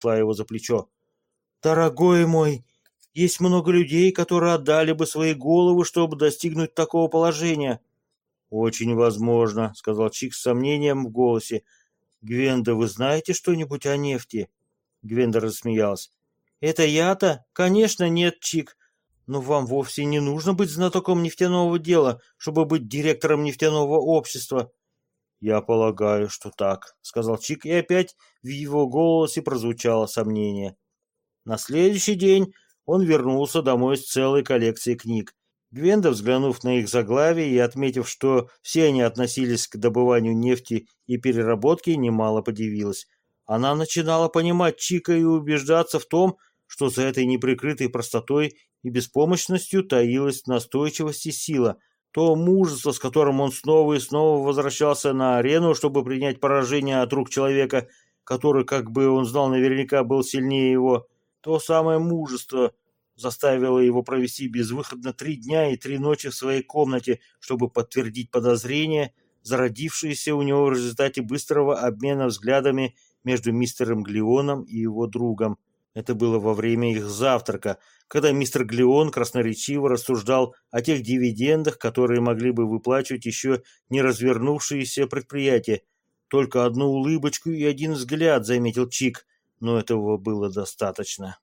шла его за плечо. «Дорогой мой, есть много людей, которые отдали бы свои головы, чтобы достигнуть такого положения». «Очень возможно», — сказал Чик с сомнением в голосе. «Гвенда, вы знаете что-нибудь о нефти?» Гвенда рассмеялась. «Это я-то? Конечно, нет, Чик. Но вам вовсе не нужно быть знатоком нефтяного дела, чтобы быть директором нефтяного общества». «Я полагаю, что так», — сказал Чик, и опять в его голосе прозвучало сомнение. На следующий день он вернулся домой с целой коллекцией книг. Гвенда, взглянув на их заглавие и отметив, что все они относились к добыванию нефти и переработке, немало подивилась. Она начинала понимать Чика и убеждаться в том, что за этой неприкрытой простотой и беспомощностью таилась настойчивость и сила, то мужество, с которым он снова и снова возвращался на арену, чтобы принять поражение от рук человека, который, как бы он знал наверняка, был сильнее его, то самое мужество заставило его провести безвыходно три дня и три ночи в своей комнате, чтобы подтвердить подозрения, зародившиеся у него в результате быстрого обмена взглядами между мистером Глеоном и его другом. Это было во время их завтрака, когда мистер Глеон красноречиво рассуждал о тех дивидендах, которые могли бы выплачивать еще не развернувшиеся предприятия. Только одну улыбочку и один взгляд заметил Чик, но этого было достаточно.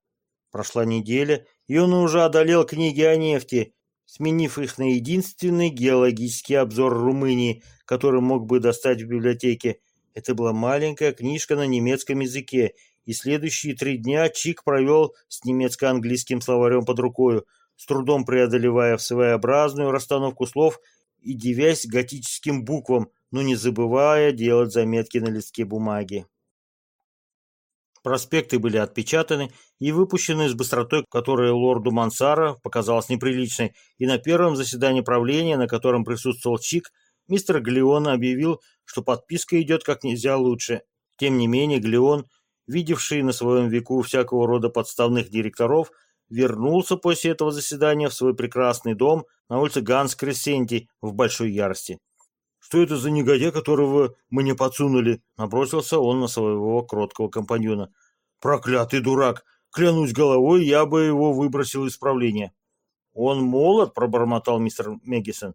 Прошла неделя, и он уже одолел книги о нефти, сменив их на единственный геологический обзор Румынии, который мог бы достать в библиотеке. Это была маленькая книжка на немецком языке, и следующие три дня Чик провел с немецко-английским словарем под рукою, с трудом преодолевая своеобразную расстановку слов и дивясь готическим буквам, но не забывая делать заметки на листке бумаги. Проспекты были отпечатаны и выпущены с быстротой, которая лорду Мансара показалась неприличной, и на первом заседании правления, на котором присутствовал Чик, мистер Глеон объявил, что подписка идет как нельзя лучше. Тем не менее, Глеон, видевший на своем веку всякого рода подставных директоров, вернулся после этого заседания в свой прекрасный дом на улице Ганс Кресенти в большой ярости. «Что это за негодяй, которого мне подсунули?» Набросился он на своего кроткого компаньона. «Проклятый дурак! Клянусь головой, я бы его выбросил из правления». «Он молод?» — пробормотал мистер Мегисон.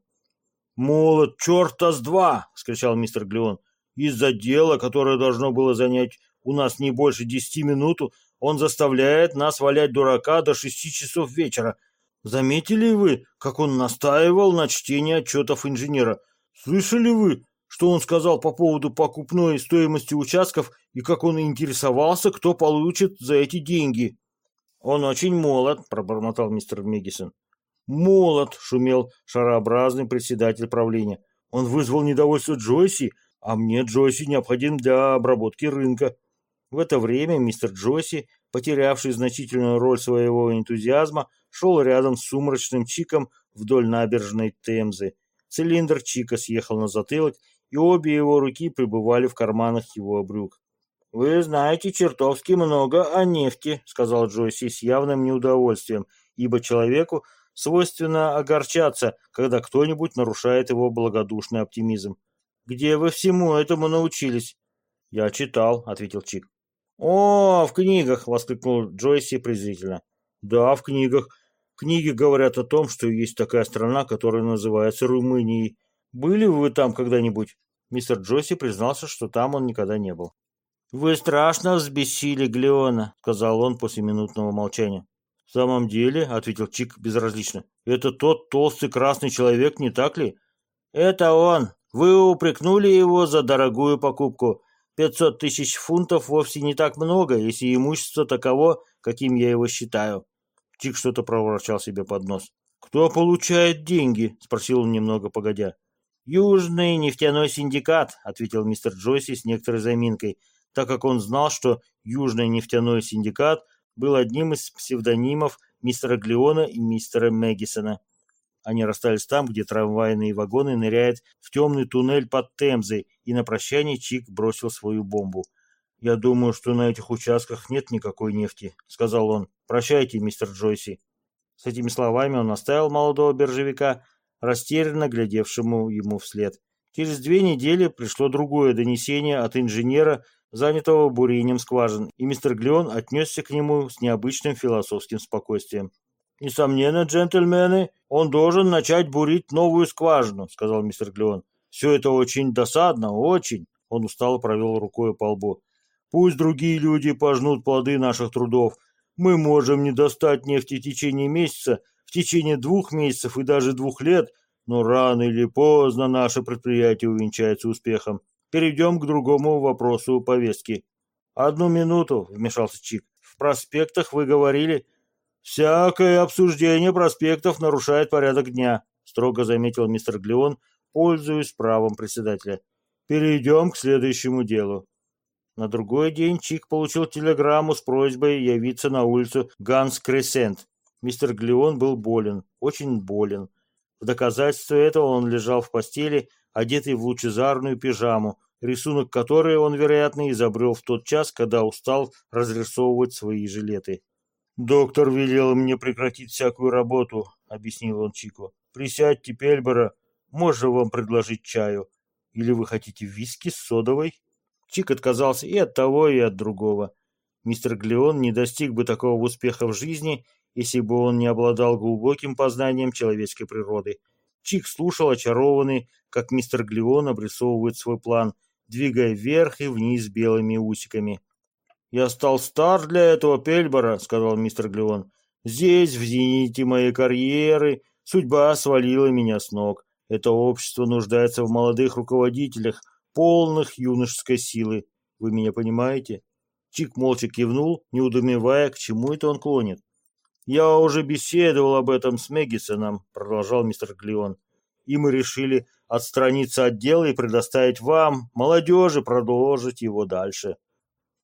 «Молод, черта с два!» — скричал мистер Глеон. «Из-за дела, которое должно было занять у нас не больше десяти минут, он заставляет нас валять дурака до шести часов вечера. Заметили вы, как он настаивал на чтении отчетов инженера? Слышали вы, что он сказал по поводу покупной стоимости участков и как он интересовался, кто получит за эти деньги? Он очень молод, пробормотал мистер Мегисон. Молод, шумел шарообразный председатель правления. Он вызвал недовольство Джойси, а мне Джойси необходим для обработки рынка. В это время мистер Джойси, потерявший значительную роль своего энтузиазма, шел рядом с сумрачным чиком вдоль набережной Темзы. Цилиндр Чика съехал на затылок, и обе его руки пребывали в карманах его брюк. «Вы знаете чертовски много о нефти», — сказал Джойси с явным неудовольствием, ибо человеку свойственно огорчаться, когда кто-нибудь нарушает его благодушный оптимизм. «Где вы всему этому научились?» «Я читал», — ответил Чик. «О, в книгах!» — воскликнул Джойси презрительно. «Да, в книгах. Книги говорят о том, что есть такая страна, которая называется Румынией. Были вы там когда-нибудь? Мистер Джосси признался, что там он никогда не был. «Вы страшно взбесили Глеона», — сказал он после минутного молчания. «В самом деле», — ответил Чик безразлично, — «это тот толстый красный человек, не так ли?» «Это он. Вы упрекнули его за дорогую покупку. Пятьсот тысяч фунтов вовсе не так много, если имущество таково, каким я его считаю. Чик что-то проворчал себе под нос. «Кто получает деньги?» — спросил он немного погодя. «Южный нефтяной синдикат», — ответил мистер Джойси с некоторой заминкой, так как он знал, что Южный нефтяной синдикат был одним из псевдонимов мистера Глеона и мистера Мэггисона. Они расстались там, где трамвайные вагоны ныряют в темный туннель под Темзой, и на прощание Чик бросил свою бомбу. «Я думаю, что на этих участках нет никакой нефти», — сказал он. «Прощайте, мистер Джойси». С этими словами он оставил молодого биржевика, растерянно глядевшему ему вслед. Через две недели пришло другое донесение от инженера, занятого бурением скважин, и мистер Глеон отнесся к нему с необычным философским спокойствием. «Несомненно, джентльмены, он должен начать бурить новую скважину», — сказал мистер Глеон. «Все это очень досадно, очень». Он устало провел рукой по лбу. «Пусть другие люди пожнут плоды наших трудов. Мы можем не достать нефти в течение месяца, в течение двух месяцев и даже двух лет, но рано или поздно наше предприятие увенчается успехом. Перейдем к другому вопросу повестки. Одну минуту, вмешался Чик. В проспектах вы говорили... Всякое обсуждение проспектов нарушает порядок дня, строго заметил мистер Глеон, пользуясь правом председателя. Перейдем к следующему делу. На другой день Чик получил телеграмму с просьбой явиться на улицу Ганс Кресент. Мистер Глеон был болен, очень болен. В доказательство этого он лежал в постели, одетый в лучезарную пижаму, рисунок которой он, вероятно, изобрел в тот час, когда устал разрисовывать свои жилеты. «Доктор велел мне прекратить всякую работу», — объяснил он Чику. «Присядьте, Пельбора, можно вам предложить чаю? Или вы хотите виски с содовой?» Чик отказался и от того, и от другого. Мистер Глеон не достиг бы такого успеха в жизни, если бы он не обладал глубоким познанием человеческой природы. Чик слушал очарованный, как мистер Глеон обрисовывает свой план, двигая вверх и вниз белыми усиками. «Я стал стар для этого Пельбора», — сказал мистер Глеон. «Здесь, в зените моей карьеры, судьба свалила меня с ног. Это общество нуждается в молодых руководителях, полных юношеской силы. Вы меня понимаете?» Чик молча кивнул, не удумевая, к чему это он клонит. «Я уже беседовал об этом с Мегисоном», — продолжал мистер Глеон. «И мы решили отстраниться от дела и предоставить вам, молодежи, продолжить его дальше».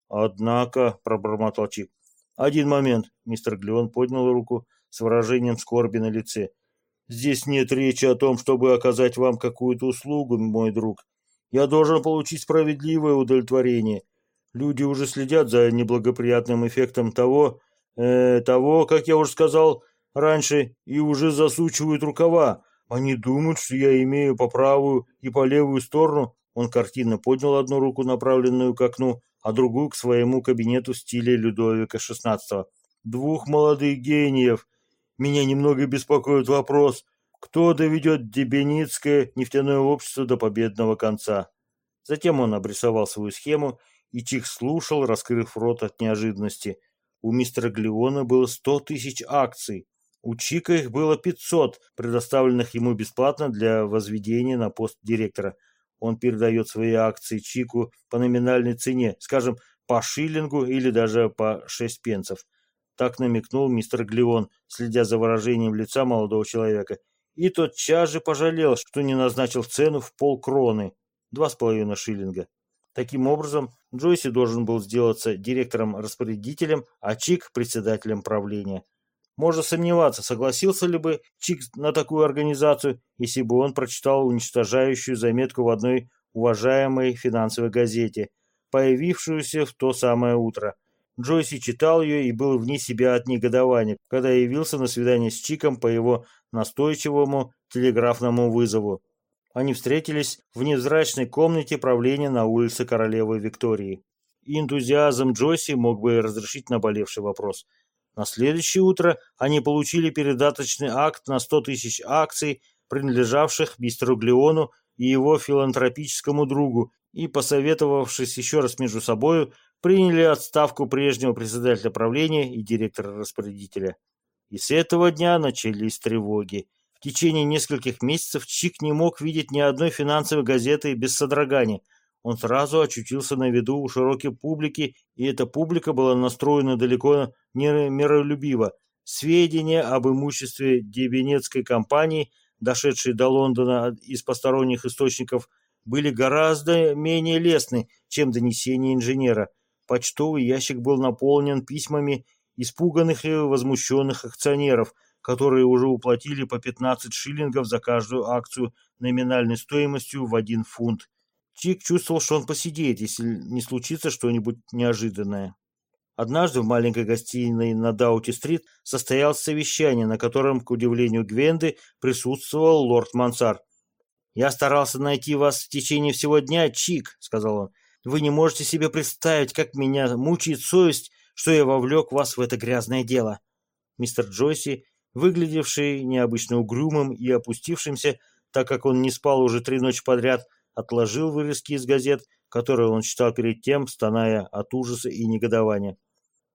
«Однако», — пробормотал Чик. «Один момент», — мистер Глеон поднял руку с выражением скорби на лице. «Здесь нет речи о том, чтобы оказать вам какую-то услугу, мой друг. Я должен получить справедливое удовлетворение. Люди уже следят за неблагоприятным эффектом того, э, того, как я уже сказал раньше, и уже засучивают рукава. Они думают, что я имею по правую и по левую сторону. Он картинно поднял одну руку, направленную к окну, а другую к своему кабинету в стиле Людовика XVI. Двух молодых гениев. Меня немного беспокоит вопрос, кто доведет Дебеницкое нефтяное общество до победного конца. Затем он обрисовал свою схему, и Чих слушал, раскрыв рот от неожиданности. У мистера Глеона было сто тысяч акций. У Чика их было пятьсот, предоставленных ему бесплатно для возведения на пост директора. Он передает свои акции Чику по номинальной цене, скажем, по шиллингу или даже по шесть пенсов. Так намекнул мистер Глеон, следя за выражением лица молодого человека. И тотчас же пожалел, что не назначил цену в полкроны, два с половиной шиллинга. Таким образом, Джойси должен был сделаться директором-распорядителем, а Чик – председателем правления. Можно сомневаться, согласился ли бы Чик на такую организацию, если бы он прочитал уничтожающую заметку в одной уважаемой финансовой газете, появившуюся в то самое утро. Джойси читал ее и был вне себя от негодования, когда явился на свидание с Чиком по его настойчивому телеграфному вызову. Они встретились в невзрачной комнате правления на улице Королевы Виктории. И энтузиазм Джойси мог бы разрешить наболевший вопрос. На следующее утро они получили передаточный акт на 100 тысяч акций, принадлежавших мистеру Глеону и его филантропическому другу, и, посоветовавшись еще раз между собою, приняли отставку прежнего председателя правления и директора-распорядителя. И с этого дня начались тревоги. В течение нескольких месяцев Чик не мог видеть ни одной финансовой газеты без содрогания. Он сразу очутился на виду у широкой публики, и эта публика была настроена далеко не миролюбиво. Сведения об имуществе Дебенецкой компании, дошедшие до Лондона из посторонних источников, были гораздо менее лестны, чем донесения инженера. Почтовый ящик был наполнен письмами испуганных и возмущенных акционеров – которые уже уплатили по 15 шиллингов за каждую акцию номинальной стоимостью в один фунт. Чик чувствовал, что он посидеет, если не случится что-нибудь неожиданное. Однажды в маленькой гостиной на Даути-стрит состоялось совещание, на котором, к удивлению Гвенды, присутствовал лорд Мансар. «Я старался найти вас в течение всего дня, Чик», — сказал он. Вы не можете себе представить, как меня мучает совесть, что я вовлек вас в это грязное дело. Мистер Джойси, выглядевший необычно угрюмым и опустившимся, так как он не спал уже три ночи подряд, отложил вырезки из газет, которые он читал перед тем, стоная от ужаса и негодования.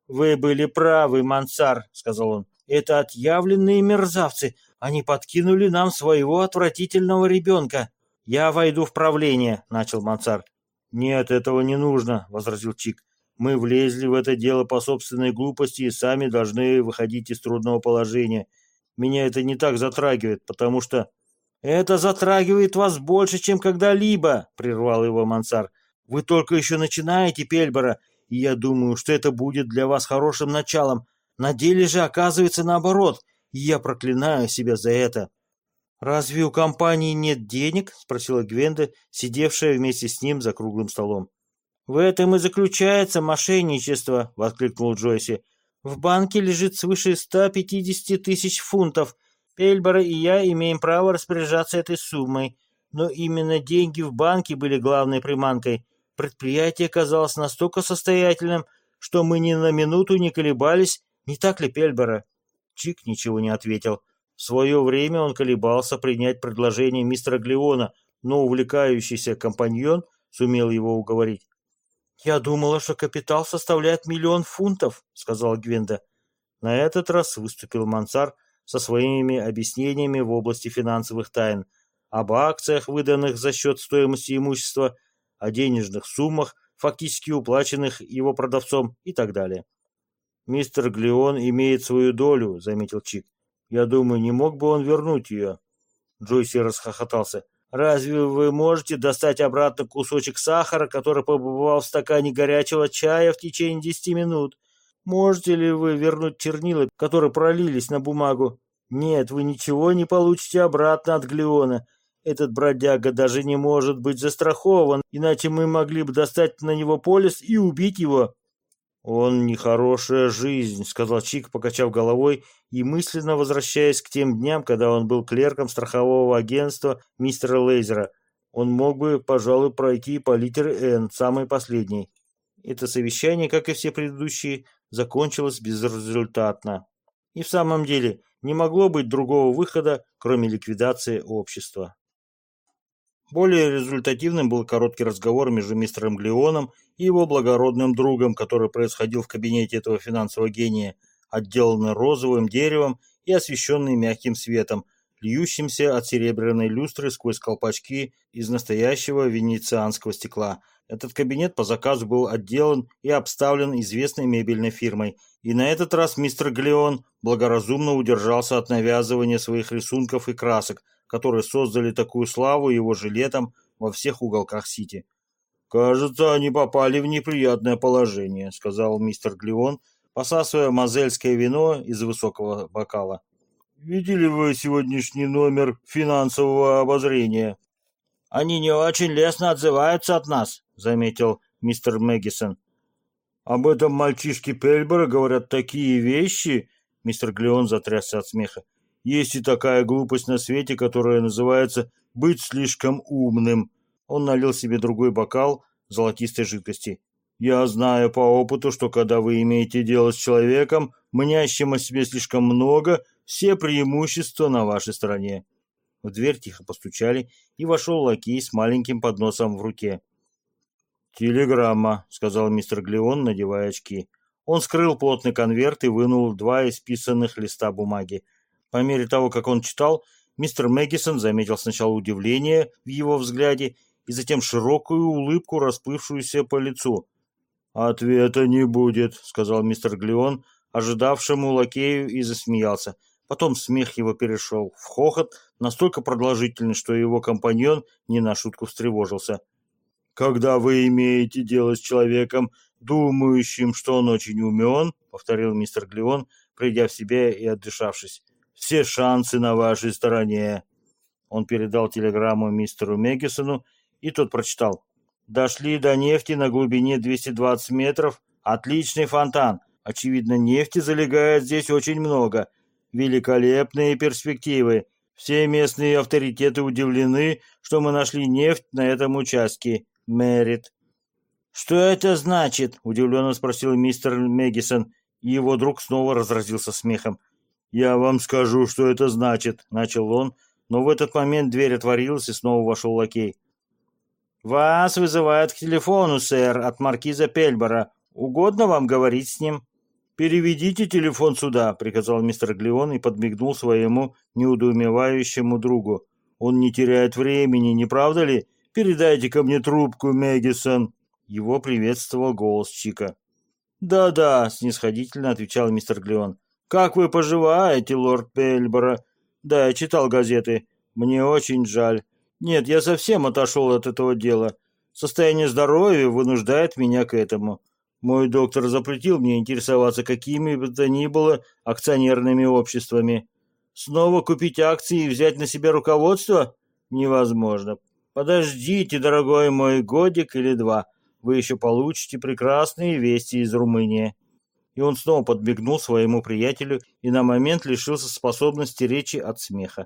«Вы были правы, Мансар», — сказал он. «Это отъявленные мерзавцы. Они подкинули нам своего отвратительного ребенка. Я войду в правление», — начал Мансар. «Нет, этого не нужно», — возразил Чик. «Мы влезли в это дело по собственной глупости и сами должны выходить из трудного положения. Меня это не так затрагивает, потому что...» «Это затрагивает вас больше, чем когда-либо», — прервал его Мансар. «Вы только еще начинаете, Пельбора, и я думаю, что это будет для вас хорошим началом. На деле же оказывается наоборот, и я проклинаю себя за это». «Разве у компании нет денег?» — спросила Гвенда, сидевшая вместе с ним за круглым столом. «В этом и заключается мошенничество», — воскликнул Джойси. «В банке лежит свыше 150 тысяч фунтов. Пельбора и я имеем право распоряжаться этой суммой. Но именно деньги в банке были главной приманкой. Предприятие казалось настолько состоятельным, что мы ни на минуту не колебались, не так ли, Пельбора?» Чик ничего не ответил. В свое время он колебался принять предложение мистера Глеона, но увлекающийся компаньон сумел его уговорить. «Я думала, что капитал составляет миллион фунтов», — сказала Гвенда. На этот раз выступил Мансар со своими объяснениями в области финансовых тайн, об акциях, выданных за счет стоимости имущества, о денежных суммах, фактически уплаченных его продавцом и так далее. «Мистер Глеон имеет свою долю», — заметил Чик. Я думаю, не мог бы он вернуть ее?» Джойси расхохотался. «Разве вы можете достать обратно кусочек сахара, который побывал в стакане горячего чая в течение десяти минут? Можете ли вы вернуть чернила, которые пролились на бумагу? Нет, вы ничего не получите обратно от Глеона. Этот бродяга даже не может быть застрахован, иначе мы могли бы достать на него полис и убить его. «Он нехорошая жизнь», — сказал Чик, покачав головой и мысленно возвращаясь к тем дням, когда он был клерком страхового агентства мистера Лейзера. Он мог бы, пожалуй, пройти по литере «Н», самой последней. Это совещание, как и все предыдущие, закончилось безрезультатно. И в самом деле не могло быть другого выхода, кроме ликвидации общества. Более результативным был короткий разговор между мистером Глеоном и его благородным другом, который происходил в кабинете этого финансового гения, отделанный розовым деревом и освещенный мягким светом, льющимся от серебряной люстры сквозь колпачки из настоящего венецианского стекла. Этот кабинет по заказу был отделан и обставлен известной мебельной фирмой, и на этот раз мистер Глеон благоразумно удержался от навязывания своих рисунков и красок, которые создали такую славу его жилетом во всех уголках Сити. «Кажется, они попали в неприятное положение», — сказал мистер Глеон, посасывая мозельское вино из высокого бокала. «Видели вы сегодняшний номер финансового обозрения?» «Они не очень лестно отзываются от нас», — заметил мистер Мэггисон. «Об этом мальчишке Пельбера говорят такие вещи», — мистер Глеон затрясся от смеха. Есть и такая глупость на свете, которая называется «быть слишком умным». Он налил себе другой бокал золотистой жидкости. «Я знаю по опыту, что когда вы имеете дело с человеком, мнящим о себе слишком много, все преимущества на вашей стороне». В дверь тихо постучали, и вошел лакей с маленьким подносом в руке. «Телеграмма», — сказал мистер Глеон, надевая очки. Он скрыл плотный конверт и вынул два исписанных листа бумаги. По мере того, как он читал, мистер Мэггисон заметил сначала удивление в его взгляде и затем широкую улыбку, расплывшуюся по лицу. «Ответа не будет», — сказал мистер Глеон, ожидавшему лакею, и засмеялся. Потом смех его перешел в хохот, настолько продолжительный, что его компаньон не на шутку встревожился. «Когда вы имеете дело с человеком, думающим, что он очень умен», — повторил мистер Глеон, придя в себя и отдышавшись, все шансы на вашей стороне. Он передал телеграмму мистеру Мегисону, и тот прочитал. Дошли до нефти на глубине 220 метров. Отличный фонтан. Очевидно, нефти залегает здесь очень много. Великолепные перспективы. Все местные авторитеты удивлены, что мы нашли нефть на этом участке. Мерит. «Что это значит?» – удивленно спросил мистер Мегисон, его друг снова разразился смехом. «Я вам скажу, что это значит», – начал он, но в этот момент дверь отворилась, и снова вошел лакей. «Вас вызывают к телефону, сэр, от маркиза Пельбора. Угодно вам говорить с ним?» «Переведите телефон сюда», — приказал мистер Глеон и подмигнул своему неудоумевающему другу. «Он не теряет времени, не правда ли? Передайте ко мне трубку, Мэггисон». Его приветствовал голос Чика. «Да-да», — снисходительно отвечал мистер Глеон. «Как вы поживаете, лорд Пельбора?» «Да, я читал газеты. Мне очень жаль. Нет, я совсем отошел от этого дела. Состояние здоровья вынуждает меня к этому. Мой доктор запретил мне интересоваться какими бы то ни было акционерными обществами. Снова купить акции и взять на себя руководство? Невозможно. Подождите, дорогой мой, годик или два. Вы еще получите прекрасные вести из Румынии. И он снова подмигнул своему приятелю и на момент лишился способности речи от смеха.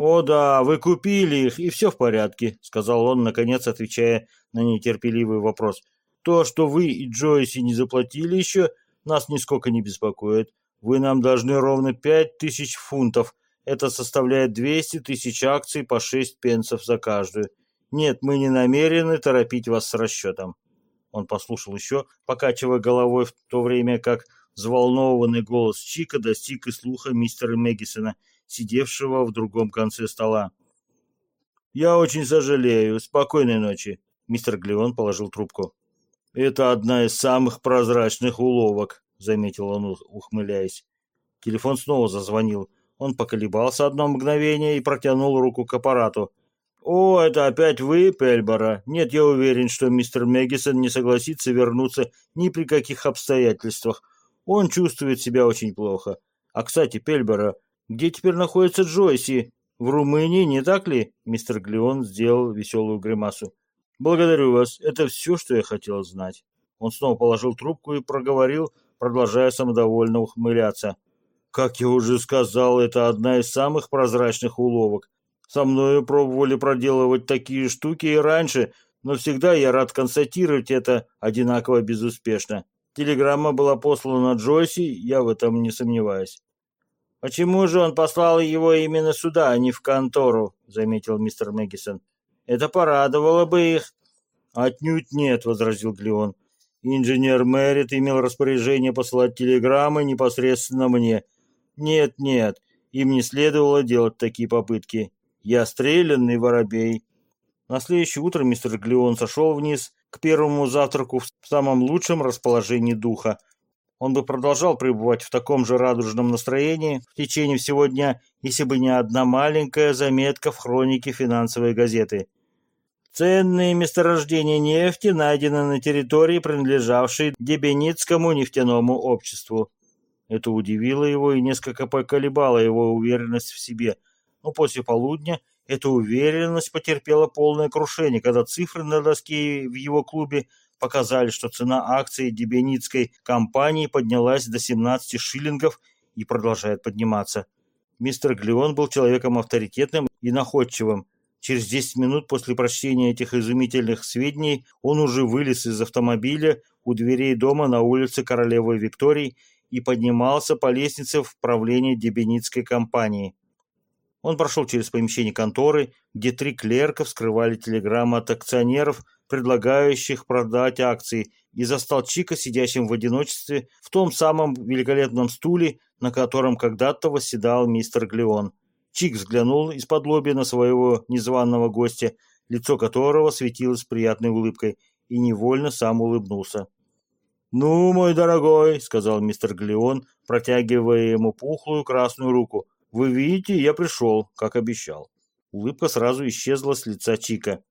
«О да, вы купили их, и все в порядке», — сказал он, наконец отвечая на нетерпеливый вопрос. «То, что вы и Джойси не заплатили еще, нас нисколько не беспокоит. Вы нам должны ровно пять тысяч фунтов. Это составляет двести тысяч акций по шесть пенсов за каждую. Нет, мы не намерены торопить вас с расчетом». Он послушал еще, покачивая головой в то время, как взволнованный голос Чика достиг и слуха мистера Мегисона — сидевшего в другом конце стола. «Я очень сожалею. Спокойной ночи». Мистер Глеон положил трубку. «Это одна из самых прозрачных уловок», — заметил он, ухмыляясь. Телефон снова зазвонил. Он поколебался одно мгновение и протянул руку к аппарату. «О, это опять вы, Пельбора? Нет, я уверен, что мистер Мегисон не согласится вернуться ни при каких обстоятельствах. Он чувствует себя очень плохо. А, кстати, Пельбора, где теперь находится Джойси? В Румынии, не так ли? Мистер Глеон сделал веселую гримасу. Благодарю вас. Это все, что я хотел знать. Он снова положил трубку и проговорил, продолжая самодовольно ухмыляться. Как я уже сказал, это одна из самых прозрачных уловок. Со мною пробовали проделывать такие штуки и раньше, но всегда я рад констатировать это одинаково безуспешно. Телеграмма была послана Джойси, я в этом не сомневаюсь. «Почему же он послал его именно сюда, а не в контору?» — заметил мистер Мэггисон. «Это порадовало бы их». «Отнюдь нет», — возразил Глеон. «Инженер Мэрит имел распоряжение послать телеграммы непосредственно мне. Нет, нет, им не следовало делать такие попытки. Я стрелянный воробей». На следующее утро мистер Глеон сошел вниз к первому завтраку в самом лучшем расположении духа, он бы продолжал пребывать в таком же радужном настроении в течение всего дня, если бы не одна маленькая заметка в хронике финансовой газеты. Ценные месторождения нефти найдены на территории, принадлежавшей Дебеницкому нефтяному обществу. Это удивило его и несколько поколебало его уверенность в себе. Но после полудня эта уверенность потерпела полное крушение, когда цифры на доске в его клубе показали, что цена акций Дебеницкой компании поднялась до 17 шиллингов и продолжает подниматься. Мистер Глеон был человеком авторитетным и находчивым. Через 10 минут после прочтения этих изумительных сведений он уже вылез из автомобиля у дверей дома на улице Королевы Виктории и поднимался по лестнице в правление Дебеницкой компании. Он прошел через помещение конторы, где три клерка вскрывали телеграммы от акционеров – предлагающих продать акции, и застал Чика сидящим в одиночестве в том самом великолепном стуле, на котором когда-то восседал мистер Глеон. Чик взглянул из-под лоби на своего незваного гостя, лицо которого светилось приятной улыбкой, и невольно сам улыбнулся. «Ну, мой дорогой», — сказал мистер Глеон, протягивая ему пухлую красную руку, — «вы видите, я пришел, как обещал». Улыбка сразу исчезла с лица Чика.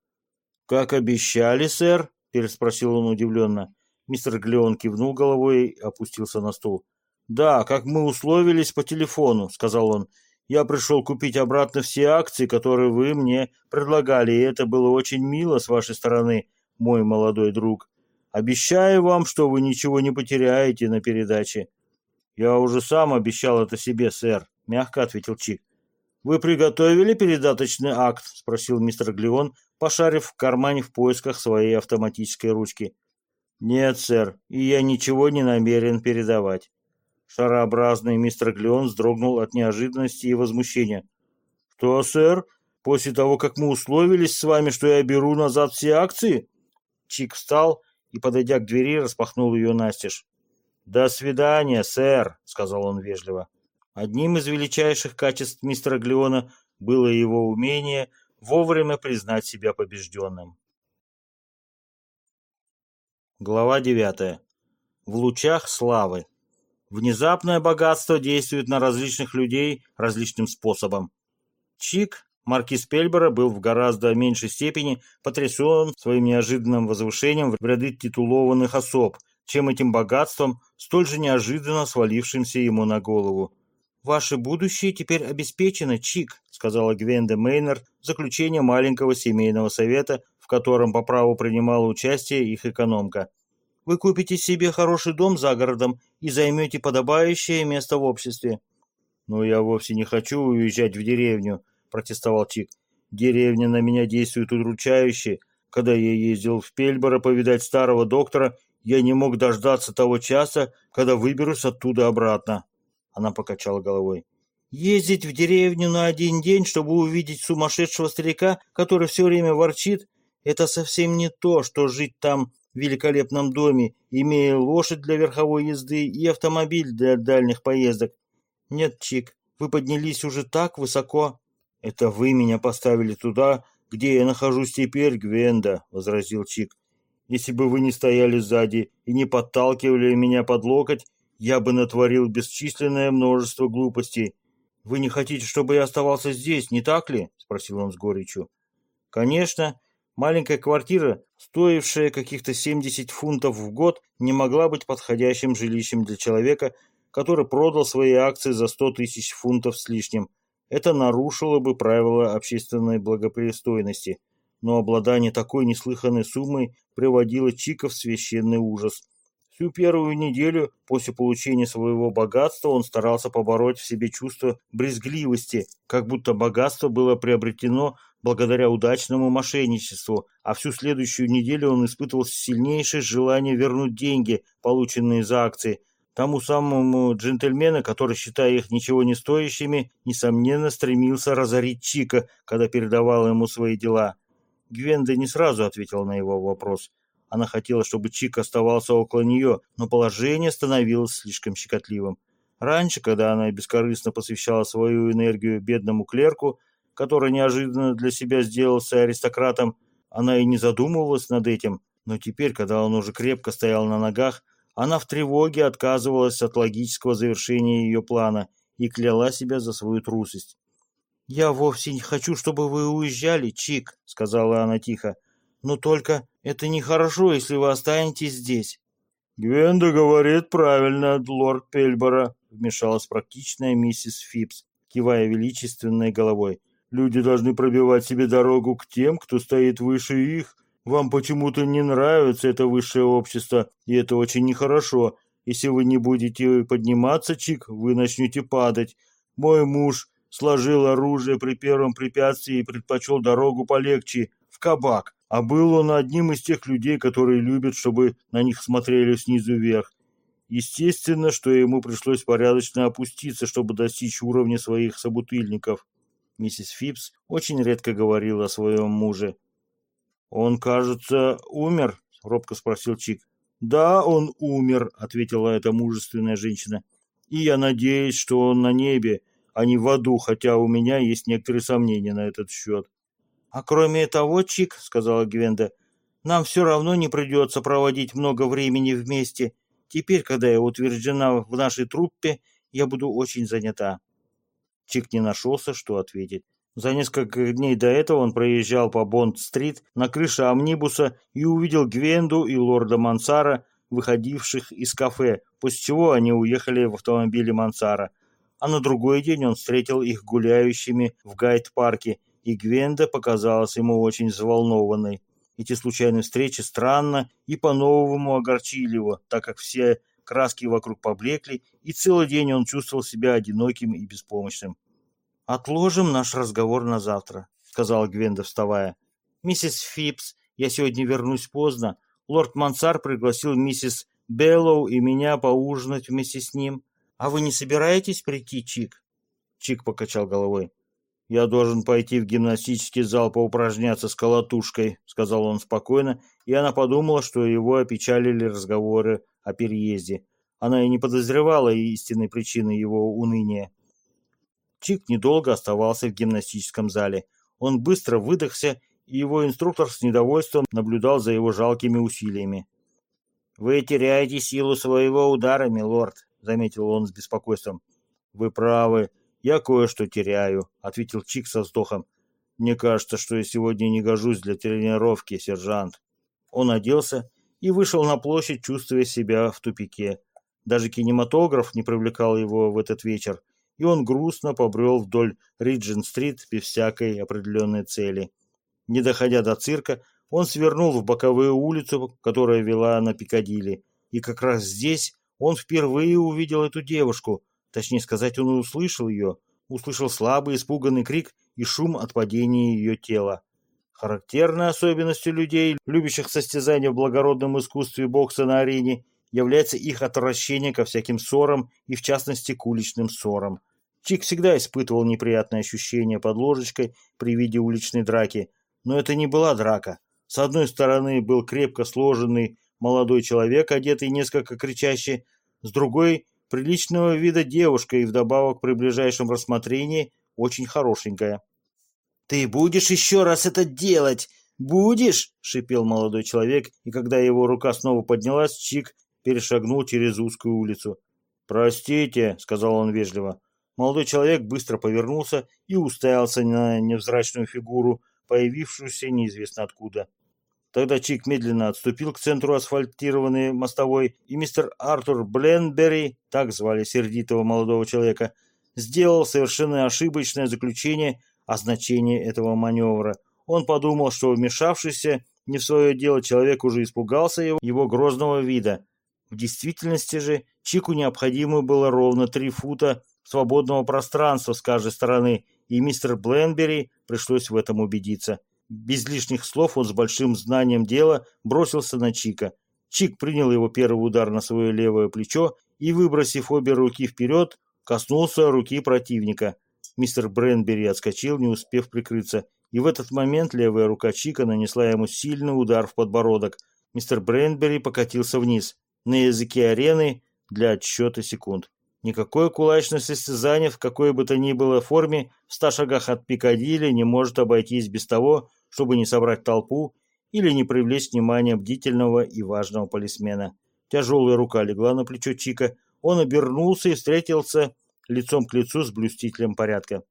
«Как обещали, сэр?» – переспросил он удивленно. Мистер Глеон кивнул головой и опустился на стул. «Да, как мы условились по телефону», – сказал он. «Я пришел купить обратно все акции, которые вы мне предлагали, и это было очень мило с вашей стороны, мой молодой друг. Обещаю вам, что вы ничего не потеряете на передаче». «Я уже сам обещал это себе, сэр», – мягко ответил Чик. «Вы приготовили передаточный акт?» – спросил мистер Глеон, пошарив в кармане в поисках своей автоматической ручки. «Нет, сэр, и я ничего не намерен передавать». Шарообразный мистер Глеон вздрогнул от неожиданности и возмущения. «Что, сэр? После того, как мы условились с вами, что я беру назад все акции?» Чик встал и, подойдя к двери, распахнул ее настежь. «До свидания, сэр», — сказал он вежливо. Одним из величайших качеств мистера Глеона было его умение вовремя признать себя побежденным. Глава девятая. В лучах славы. Внезапное богатство действует на различных людей различным способом. Чик, маркиз Пельбера, был в гораздо меньшей степени потрясен своим неожиданным возвышением в ряды титулованных особ, чем этим богатством, столь же неожиданно свалившимся ему на голову. «Ваше будущее теперь обеспечено, Чик», — сказала Гвенда Мейнер в заключение маленького семейного совета, в котором по праву принимала участие их экономка. «Вы купите себе хороший дом за городом и займете подобающее место в обществе». «Но я вовсе не хочу уезжать в деревню», — протестовал Чик. «Деревня на меня действует удручающе. Когда я ездил в Пельборо повидать старого доктора, я не мог дождаться того часа, когда выберусь оттуда обратно». Она покачала головой. Ездить в деревню на один день, чтобы увидеть сумасшедшего старика, который все время ворчит, это совсем не то, что жить там в великолепном доме, имея лошадь для верховой езды и автомобиль для дальних поездок. Нет, Чик, вы поднялись уже так высоко. Это вы меня поставили туда, где я нахожусь теперь, Гвенда, — возразил Чик. Если бы вы не стояли сзади и не подталкивали меня под локоть, я бы натворил бесчисленное множество глупостей. Вы не хотите, чтобы я оставался здесь, не так ли? Спросил он с горечью. Конечно, маленькая квартира, стоившая каких-то 70 фунтов в год, не могла быть подходящим жилищем для человека, который продал свои акции за 100 тысяч фунтов с лишним. Это нарушило бы правила общественной благопристойности. Но обладание такой неслыханной суммой приводило Чика в священный ужас – Всю первую неделю после получения своего богатства он старался побороть в себе чувство брезгливости, как будто богатство было приобретено благодаря удачному мошенничеству, а всю следующую неделю он испытывал сильнейшее желание вернуть деньги, полученные за акции, тому самому джентльмену, который, считая их ничего не стоящими, несомненно стремился разорить Чика, когда передавал ему свои дела. Гвенда не сразу ответила на его вопрос – она хотела, чтобы Чик оставался около нее, но положение становилось слишком щекотливым. Раньше, когда она бескорыстно посвящала свою энергию бедному клерку, который неожиданно для себя сделался аристократом, она и не задумывалась над этим, но теперь, когда он уже крепко стоял на ногах, она в тревоге отказывалась от логического завершения ее плана и кляла себя за свою трусость. «Я вовсе не хочу, чтобы вы уезжали, Чик», — сказала она тихо. «Но только это нехорошо, если вы останетесь здесь. Гвенда говорит правильно, лорд Пельбора, вмешалась практичная миссис Фипс, кивая величественной головой. Люди должны пробивать себе дорогу к тем, кто стоит выше их. Вам почему-то не нравится это высшее общество, и это очень нехорошо. Если вы не будете подниматься, Чик, вы начнете падать. Мой муж сложил оружие при первом препятствии и предпочел дорогу полегче, в кабак. А был он одним из тех людей, которые любят, чтобы на них смотрели снизу вверх. Естественно, что ему пришлось порядочно опуститься, чтобы достичь уровня своих собутыльников. Миссис Фипс очень редко говорила о своем муже. «Он, кажется, умер?» — робко спросил Чик. «Да, он умер», — ответила эта мужественная женщина. «И я надеюсь, что он на небе, а не в аду, хотя у меня есть некоторые сомнения на этот счет». «А кроме того, Чик, — сказала Гвенда, — нам все равно не придется проводить много времени вместе. Теперь, когда я утверждена в нашей труппе, я буду очень занята». Чик не нашелся, что ответить. За несколько дней до этого он проезжал по Бонд-стрит на крыше амнибуса и увидел Гвенду и лорда Мансара, выходивших из кафе, после чего они уехали в автомобиле Мансара. А на другой день он встретил их гуляющими в гайд-парке и Гвенда показалась ему очень взволнованной. Эти случайные встречи странно и по-новому огорчили его, так как все краски вокруг поблекли, и целый день он чувствовал себя одиноким и беспомощным. «Отложим наш разговор на завтра», — сказала Гвенда, вставая. Миссис Фипс, я сегодня вернусь поздно. Лорд Мансар пригласил миссис Беллоу и меня поужинать вместе с ним. А вы не собираетесь прийти, Чик?» Чик покачал головой. «Я должен пойти в гимнастический зал поупражняться с колотушкой», — сказал он спокойно, и она подумала, что его опечалили разговоры о переезде. Она и не подозревала истинной причины его уныния. Чик недолго оставался в гимнастическом зале. Он быстро выдохся, и его инструктор с недовольством наблюдал за его жалкими усилиями. «Вы теряете силу своего удара, милорд», — заметил он с беспокойством. «Вы правы, я кое-что теряю», — ответил Чик со вздохом. «Мне кажется, что я сегодня не гожусь для тренировки, сержант». Он оделся и вышел на площадь, чувствуя себя в тупике. Даже кинематограф не привлекал его в этот вечер, и он грустно побрел вдоль Риджин-стрит без всякой определенной цели. Не доходя до цирка, он свернул в боковую улицу, которая вела на Пикадилли, и как раз здесь он впервые увидел эту девушку, точнее сказать, он услышал ее, услышал слабый испуганный крик и шум от падения ее тела. Характерной особенностью людей, любящих состязания в благородном искусстве бокса на арене, является их отвращение ко всяким ссорам и, в частности, к уличным ссорам. Чик всегда испытывал неприятные ощущения под ложечкой при виде уличной драки, но это не была драка. С одной стороны был крепко сложенный молодой человек, одетый несколько кричаще, с другой – приличного вида девушка и вдобавок при ближайшем рассмотрении очень хорошенькая. «Ты будешь еще раз это делать? Будешь?» – шипел молодой человек, и когда его рука снова поднялась, Чик перешагнул через узкую улицу. «Простите», – сказал он вежливо. Молодой человек быстро повернулся и уставился на невзрачную фигуру, появившуюся неизвестно откуда. Тогда Чик медленно отступил к центру асфальтированной мостовой, и мистер Артур Бленберри, так звали сердитого молодого человека, сделал совершенно ошибочное заключение о значении этого маневра. Он подумал, что вмешавшийся не в свое дело человек уже испугался его, его грозного вида. В действительности же Чику необходимо было ровно три фута свободного пространства с каждой стороны, и мистер Бленбери пришлось в этом убедиться. Без лишних слов он с большим знанием дела бросился на Чика. Чик принял его первый удар на свое левое плечо и, выбросив обе руки вперед, коснулся руки противника. Мистер Бренбери отскочил, не успев прикрыться, и в этот момент левая рука Чика нанесла ему сильный удар в подбородок. Мистер Бренбери покатился вниз. На языке арены для отсчета секунд. Никакое кулачное состязание в какой бы то ни было форме в ста шагах от Пикадилли не может обойтись без того, чтобы не собрать толпу или не привлечь внимание бдительного и важного полисмена. Тяжелая рука легла на плечо Чика. Он обернулся и встретился лицом к лицу с блюстителем порядка.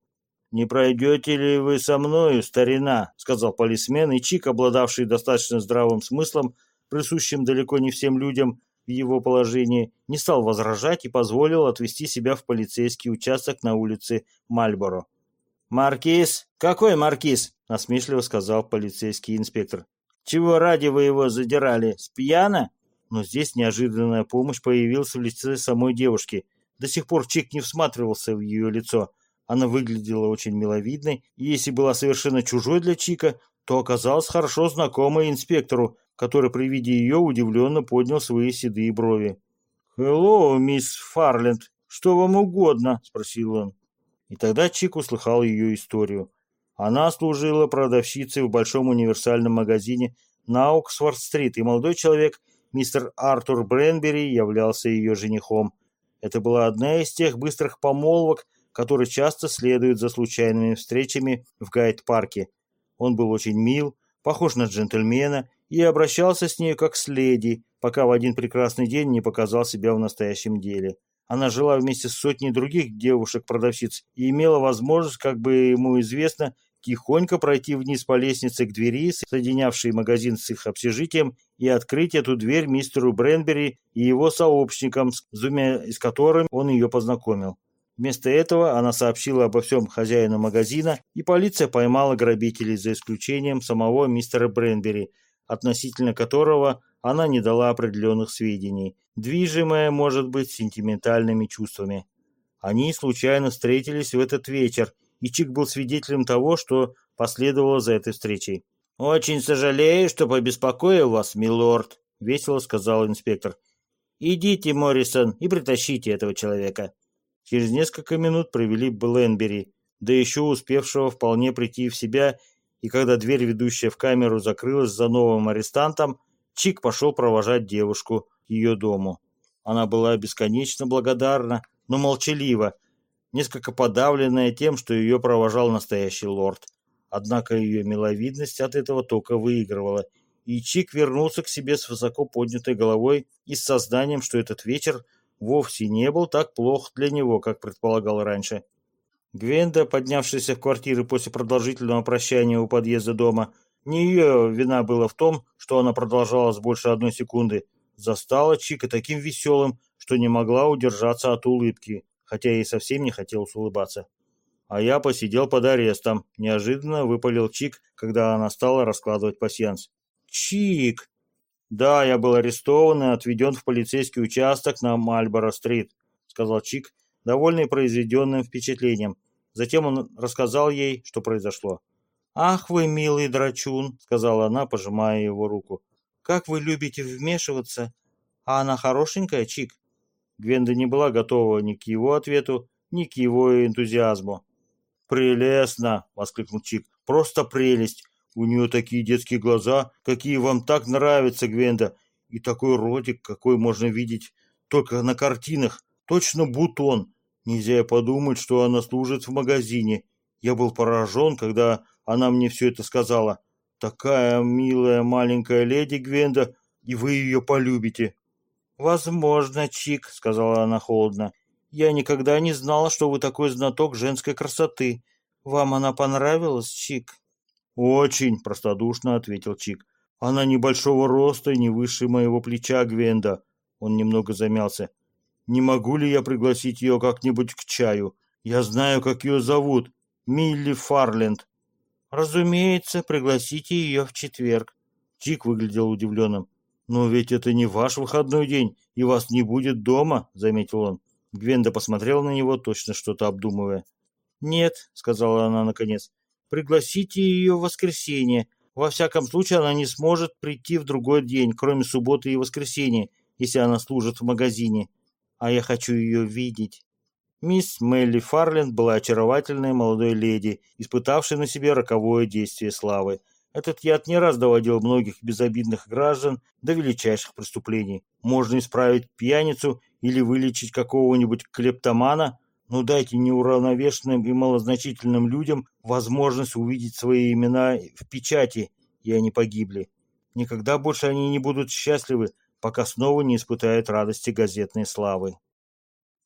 «Не пройдете ли вы со мною, старина?» — сказал полисмен, и Чик, обладавший достаточно здравым смыслом, присущим далеко не всем людям, в его положении, не стал возражать и позволил отвести себя в полицейский участок на улице Мальборо. «Маркиз? Какой маркиз?» – насмешливо сказал полицейский инспектор. «Чего ради вы его задирали? Спьяна?» Но здесь неожиданная помощь появилась в лице самой девушки. До сих пор Чик не всматривался в ее лицо. Она выглядела очень миловидной, и если была совершенно чужой для Чика, то оказалась хорошо знакомой инспектору, который при виде ее удивленно поднял свои седые брови. «Хеллоу, мисс Фарленд, что вам угодно?» – спросил он. И тогда Чик услыхал ее историю. Она служила продавщицей в большом универсальном магазине на Оксфорд-стрит, и молодой человек, мистер Артур Бренбери, являлся ее женихом. Это была одна из тех быстрых помолвок, которые часто следуют за случайными встречами в гайд-парке. Он был очень мил, похож на джентльмена и обращался с ней как с леди, пока в один прекрасный день не показал себя в настоящем деле. Она жила вместе с сотней других девушек-продавщиц и имела возможность, как бы ему известно, тихонько пройти вниз по лестнице к двери, соединявшей магазин с их общежитием, и открыть эту дверь мистеру Бренбери и его сообщникам, с двумя из которых он ее познакомил. Вместо этого она сообщила обо всем хозяину магазина, и полиция поймала грабителей за исключением самого мистера Бренбери – относительно которого она не дала определенных сведений, движимая, может быть, сентиментальными чувствами. Они случайно встретились в этот вечер, и Чик был свидетелем того, что последовало за этой встречей. «Очень сожалею, что побеспокоил вас, милорд», — весело сказал инспектор. «Идите, Моррисон, и притащите этого человека». Через несколько минут провели Бленбери, да еще успевшего вполне прийти в себя, и когда дверь, ведущая в камеру, закрылась за новым арестантом, Чик пошел провожать девушку к ее дому. Она была бесконечно благодарна, но молчалива, несколько подавленная тем, что ее провожал настоящий лорд. Однако ее миловидность от этого только выигрывала, и Чик вернулся к себе с высоко поднятой головой и с сознанием, что этот вечер вовсе не был так плох для него, как предполагал раньше. Гвенда, поднявшаяся в квартиру после продолжительного прощания у подъезда дома, не ее вина было в том, что она продолжалась больше одной секунды, застала Чика таким веселым, что не могла удержаться от улыбки, хотя ей совсем не хотелось улыбаться. А я посидел под арестом, неожиданно выпалил Чик, когда она стала раскладывать пасьянс. «Чик!» «Да, я был арестован и отведен в полицейский участок на Мальборо-стрит», сказал Чик, довольный произведенным впечатлением. Затем он рассказал ей, что произошло. «Ах вы, милый драчун», — сказала она, пожимая его руку. «Как вы любите вмешиваться! А она хорошенькая, Чик?» Гвенда не была готова ни к его ответу, ни к его энтузиазму. «Прелестно!» — воскликнул Чик. «Просто прелесть! У нее такие детские глаза, какие вам так нравятся, Гвенда, и такой ротик, какой можно видеть только на картинах, точно бутон. Нельзя подумать, что она служит в магазине. Я был поражен, когда она мне все это сказала. Такая милая маленькая леди Гвенда, и вы ее полюбите. «Возможно, Чик», — сказала она холодно. «Я никогда не знала, что вы такой знаток женской красоты. Вам она понравилась, Чик?» «Очень», — простодушно ответил Чик. «Она небольшого роста и не выше моего плеча, Гвенда». Он немного замялся. «Не могу ли я пригласить ее как-нибудь к чаю? Я знаю, как ее зовут. Милли Фарленд». «Разумеется, пригласите ее в четверг». Чик выглядел удивленным. «Но ведь это не ваш выходной день, и вас не будет дома», — заметил он. Гвенда посмотрела на него, точно что-то обдумывая. «Нет», — сказала она наконец, — «пригласите ее в воскресенье. Во всяком случае, она не сможет прийти в другой день, кроме субботы и воскресенья, если она служит в магазине. А я хочу ее видеть». Мисс Мелли Фарленд была очаровательной молодой леди, испытавшей на себе роковое действие славы. Этот яд не раз доводил многих безобидных граждан до величайших преступлений. Можно исправить пьяницу или вылечить какого-нибудь клептомана, но дайте неуравновешенным и малозначительным людям возможность увидеть свои имена в печати, и они погибли. Никогда больше они не будут счастливы, пока снова не испытают радости газетной славы.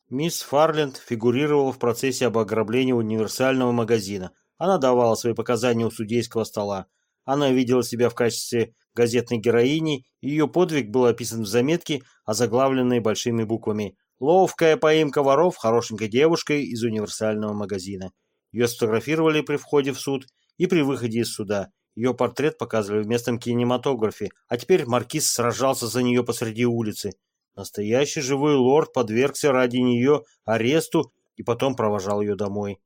Мисс Фарленд фигурировала в процессе об ограблении универсального магазина. Она давала свои показания у судейского стола. Она видела себя в качестве газетной героини, и ее подвиг был описан в заметке, озаглавленной большими буквами «Ловкая поимка воров хорошенькой девушкой из универсального магазина». Ее сфотографировали при входе в суд и при выходе из суда. Ее портрет показывали в местном кинематографе, а теперь маркиз сражался за нее посреди улицы. Настоящий живой лорд подвергся ради нее аресту и потом провожал ее домой.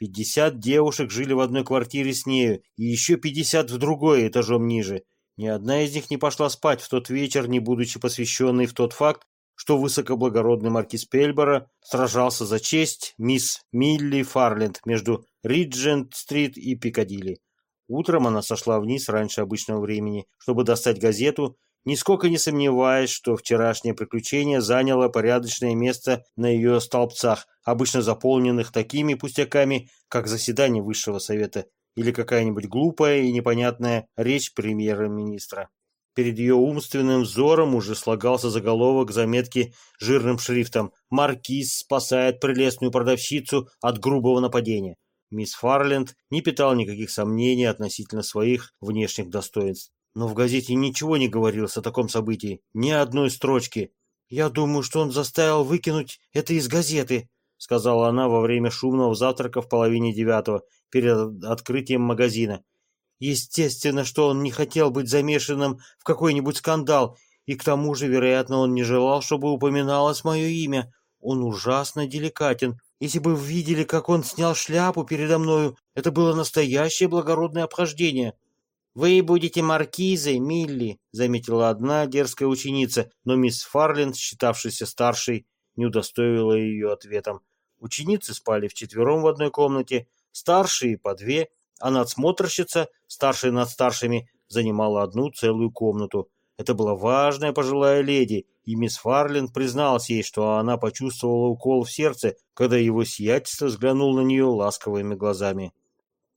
Пятьдесят девушек жили в одной квартире с нею, и еще пятьдесят в другой, этажом ниже. Ни одна из них не пошла спать в тот вечер, не будучи посвященной в тот факт, что высокоблагородный маркиз Пельбора сражался за честь мисс Милли Фарленд между Риджент-стрит и Пикадилли. Утром она сошла вниз раньше обычного времени, чтобы достать газету, нисколько не сомневаясь, что вчерашнее приключение заняло порядочное место на ее столбцах, обычно заполненных такими пустяками, как заседание Высшего Совета или какая-нибудь глупая и непонятная речь премьер-министра. Перед ее умственным взором уже слагался заголовок заметки жирным шрифтом «Маркиз спасает прелестную продавщицу от грубого нападения». Мисс Фарленд не питал никаких сомнений относительно своих внешних достоинств. Но в газете ничего не говорилось о таком событии, ни одной строчки. «Я думаю, что он заставил выкинуть это из газеты», сказала она во время шумного завтрака в половине девятого, перед открытием магазина. Естественно, что он не хотел быть замешанным в какой-нибудь скандал, и к тому же, вероятно, он не желал, чтобы упоминалось мое имя. Он ужасно деликатен. Если бы вы видели, как он снял шляпу передо мною, это было настоящее благородное обхождение. «Вы будете маркизой, Милли», — заметила одна дерзкая ученица, но мисс Фарлин, считавшаяся старшей, не удостоила ее ответом. Ученицы спали вчетвером в одной комнате, старшие по две, а надсмотрщица, старшая над старшими, занимала одну целую комнату. Это была важная пожилая леди, и мисс Фарлин призналась ей, что она почувствовала укол в сердце, когда его сиятельство взглянул на нее ласковыми глазами.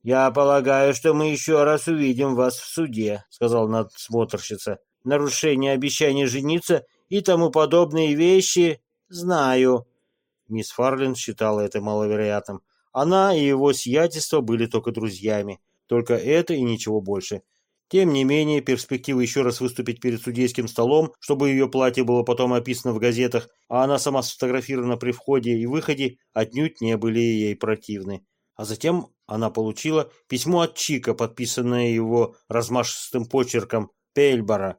«Я полагаю, что мы еще раз увидим вас в суде», — сказал надсмотрщица. «Нарушение обещания жениться и тому подобные вещи знаю». Мисс Фарлин считала это маловероятным. Она и его сиятельство были только друзьями. Только это и ничего больше. Тем не менее, перспектива еще раз выступить перед судейским столом, чтобы ее платье было потом описано в газетах, а она сама сфотографирована при входе и выходе, отнюдь не были ей противны. А затем она получила письмо от Чика, подписанное его размашистым почерком Пельбора.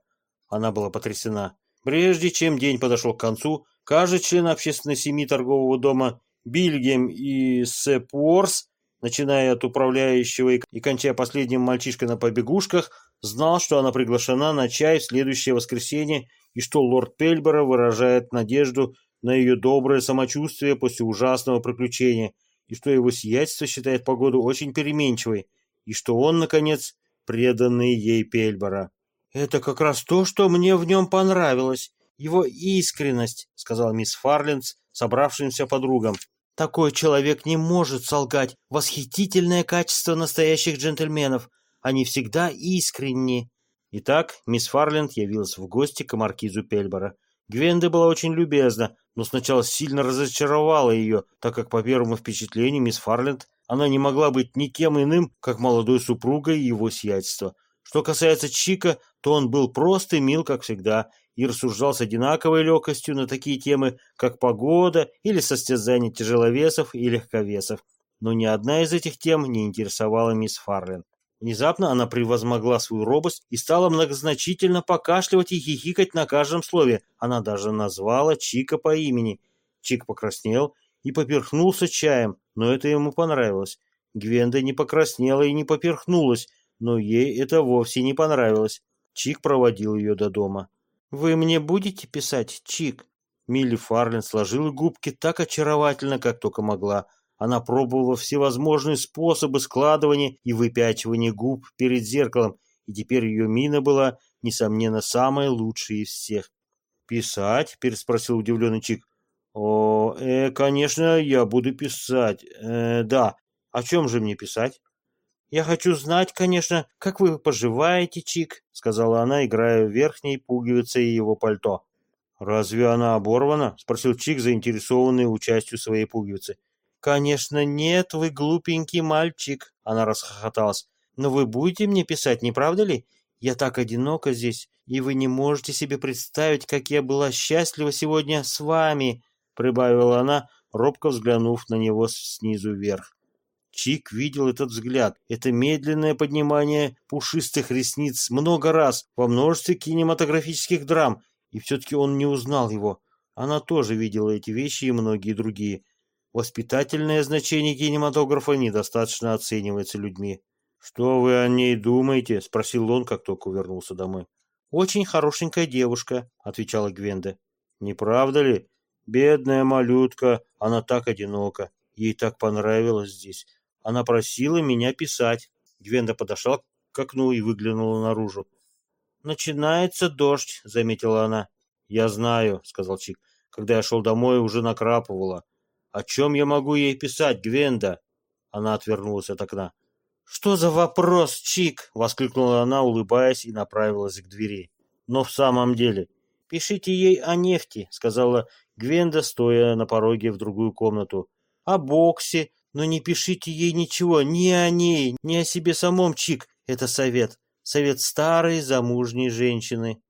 Она была потрясена. Прежде чем день подошел к концу, каждый член общественной семьи торгового дома Бильгем и Сепуорс начиная от управляющего и кончая последним мальчишкой на побегушках, знал, что она приглашена на чай в следующее воскресенье и что лорд Пельбора выражает надежду на ее доброе самочувствие после ужасного приключения, и что его сиятельство считает погоду очень переменчивой, и что он, наконец, преданный ей Пельбора. «Это как раз то, что мне в нем понравилось. Его искренность», — сказал мисс Фарлинс собравшимся подругам. Такой человек не может солгать. Восхитительное качество настоящих джентльменов. Они всегда искренни. Итак, мисс Фарленд явилась в гости к маркизу Пельбора. Гвенда была очень любезна, но сначала сильно разочаровала ее, так как по первому впечатлению мисс Фарленд она не могла быть никем иным, как молодой супругой его сиятельства. Что касается Чика, то он был прост и мил, как всегда, и рассуждал с одинаковой легкостью на такие темы, как погода или состязание тяжеловесов и легковесов. Но ни одна из этих тем не интересовала мисс Фарлен. Внезапно она превозмогла свою робость и стала многозначительно покашливать и хихикать на каждом слове. Она даже назвала Чика по имени. Чик покраснел и поперхнулся чаем, но это ему понравилось. Гвенда не покраснела и не поперхнулась, но ей это вовсе не понравилось. Чик проводил ее до дома. «Вы мне будете писать, Чик?» Милли Фарлин сложила губки так очаровательно, как только могла. Она пробовала всевозможные способы складывания и выпячивания губ перед зеркалом, и теперь ее мина была, несомненно, самая лучшая из всех. «Писать?» — переспросил удивленный Чик. «О, э, конечно, я буду писать. Э, да. О чем же мне писать?» «Я хочу знать, конечно, как вы поживаете, Чик», — сказала она, играя верхней пуговицей его пальто. «Разве она оборвана?» — спросил Чик, заинтересованный участию своей пуговицы. «Конечно нет, вы глупенький мальчик», — она расхохоталась. «Но вы будете мне писать, не правда ли? Я так одинока здесь, и вы не можете себе представить, как я была счастлива сегодня с вами», — прибавила она, робко взглянув на него снизу вверх. Чик видел этот взгляд, это медленное поднимание пушистых ресниц много раз во множестве кинематографических драм, и все-таки он не узнал его. Она тоже видела эти вещи и многие другие. Воспитательное значение кинематографа недостаточно оценивается людьми. «Что вы о ней думаете?» — спросил он, как только вернулся домой. «Очень хорошенькая девушка», — отвечала Гвенда. «Не правда ли? Бедная малютка, она так одинока. Ей так понравилось здесь. Она просила меня писать. Гвенда подошла к окну и выглянула наружу. «Начинается дождь», — заметила она. «Я знаю», — сказал Чик. «Когда я шел домой, уже накрапывала. О чем я могу ей писать, Гвенда?» Она отвернулась от окна. «Что за вопрос, Чик?» — воскликнула она, улыбаясь, и направилась к двери. «Но в самом деле...» «Пишите ей о нефти», — сказала Гвенда, стоя на пороге в другую комнату. «О боксе, но не пишите ей ничего ни о ней, ни о себе самом, Чик. Это совет. Совет старой замужней женщины.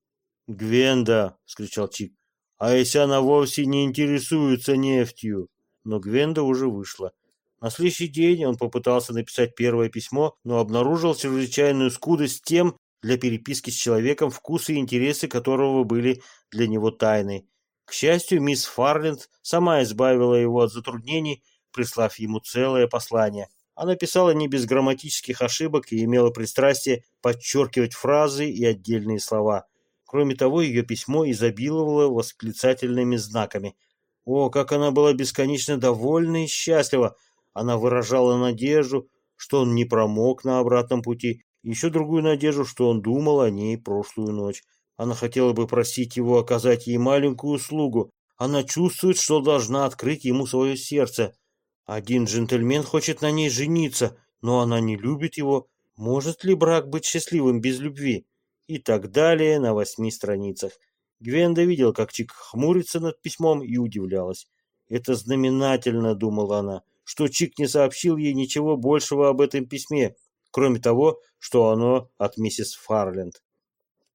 «Гвенда!» — вскричал Чик. «А если она вовсе не интересуется нефтью?» Но Гвенда уже вышла. На следующий день он попытался написать первое письмо, но обнаружил чрезвычайную скудость тем для переписки с человеком, вкусы и интересы которого были для него тайны. К счастью, мисс Фарленд сама избавила его от затруднений, прислав ему целое послание. Она писала не без грамматических ошибок и имела пристрастие подчеркивать фразы и отдельные слова. Кроме того, ее письмо изобиловало восклицательными знаками. О, как она была бесконечно довольна и счастлива! Она выражала надежду, что он не промок на обратном пути, еще другую надежду, что он думал о ней прошлую ночь. Она хотела бы просить его оказать ей маленькую услугу. Она чувствует, что должна открыть ему свое сердце. Один джентльмен хочет на ней жениться, но она не любит его. Может ли брак быть счастливым без любви? И так далее на восьми страницах. Гвенда видел, как Чик хмурится над письмом и удивлялась. Это знаменательно, думала она, что Чик не сообщил ей ничего большего об этом письме, кроме того, что оно от миссис Фарленд.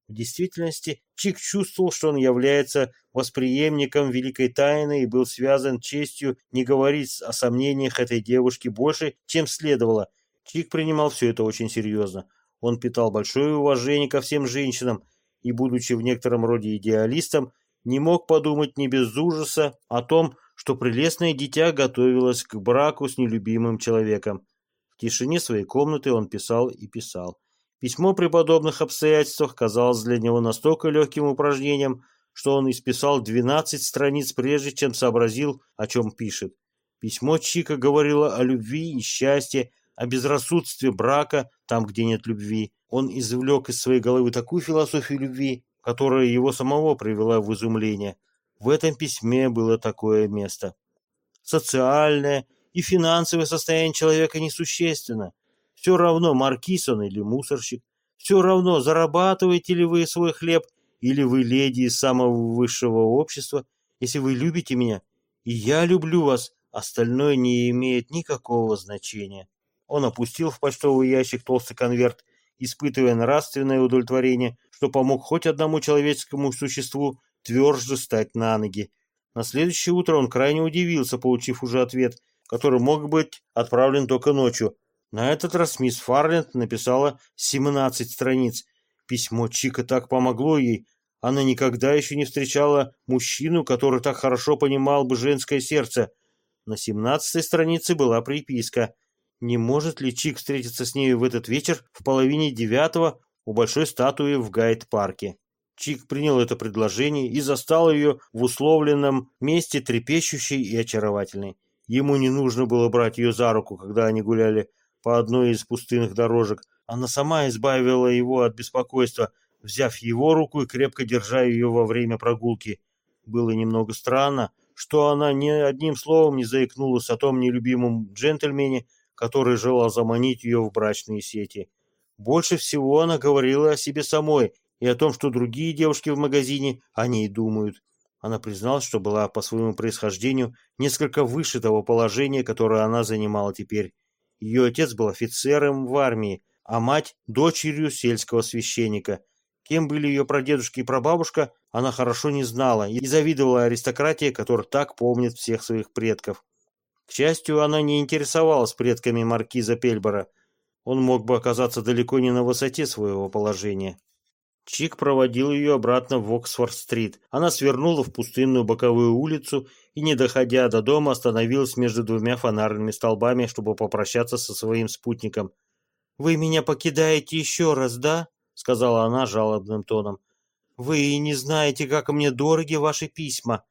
В действительности Чик чувствовал, что он является восприемником великой тайны и был связан честью не говорить о сомнениях этой девушки больше, чем следовало. Чик принимал все это очень серьезно. Он питал большое уважение ко всем женщинам и, будучи в некотором роде идеалистом, не мог подумать не без ужаса о том, что прелестное дитя готовилось к браку с нелюбимым человеком. В тишине своей комнаты он писал и писал. Письмо при подобных обстоятельствах казалось для него настолько легким упражнением, что он исписал 12 страниц, прежде чем сообразил, о чем пишет. Письмо Чика говорило о любви и счастье, о безрассудстве брака, там, где нет любви. Он извлек из своей головы такую философию любви, которая его самого привела в изумление. В этом письме было такое место. Социальное и финансовое состояние человека несущественно. Все равно, маркиз он или мусорщик. Все равно, зарабатываете ли вы свой хлеб, или вы леди из самого высшего общества. Если вы любите меня, и я люблю вас, остальное не имеет никакого значения. Он опустил в почтовый ящик толстый конверт, испытывая нравственное удовлетворение, что помог хоть одному человеческому существу тверже стать на ноги. На следующее утро он крайне удивился, получив уже ответ, который мог быть отправлен только ночью, на этот раз мисс Фарленд написала 17 страниц. Письмо Чика так помогло ей. Она никогда еще не встречала мужчину, который так хорошо понимал бы женское сердце. На 17 странице была приписка. Не может ли Чик встретиться с нею в этот вечер в половине девятого у большой статуи в Гайд-парке? Чик принял это предложение и застал ее в условленном месте трепещущей и очаровательной. Ему не нужно было брать ее за руку, когда они гуляли по одной из пустынных дорожек. Она сама избавила его от беспокойства, взяв его руку и крепко держа ее во время прогулки. Было немного странно, что она ни одним словом не заикнулась о том нелюбимом джентльмене, который желал заманить ее в брачные сети. Больше всего она говорила о себе самой и о том, что другие девушки в магазине о ней думают. Она призналась, что была по своему происхождению несколько выше того положения, которое она занимала теперь. Ее отец был офицером в армии, а мать – дочерью сельского священника. Кем были ее прадедушки и прабабушка, она хорошо не знала и завидовала аристократии, которая так помнит всех своих предков. К счастью, она не интересовалась предками маркиза Пельбора. Он мог бы оказаться далеко не на высоте своего положения. Чик проводил ее обратно в Оксфорд-стрит. Она свернула в пустынную боковую улицу и, не доходя до дома, остановилась между двумя фонарными столбами, чтобы попрощаться со своим спутником. «Вы меня покидаете еще раз, да?» — сказала она жалобным тоном. «Вы не знаете, как мне дороги ваши письма».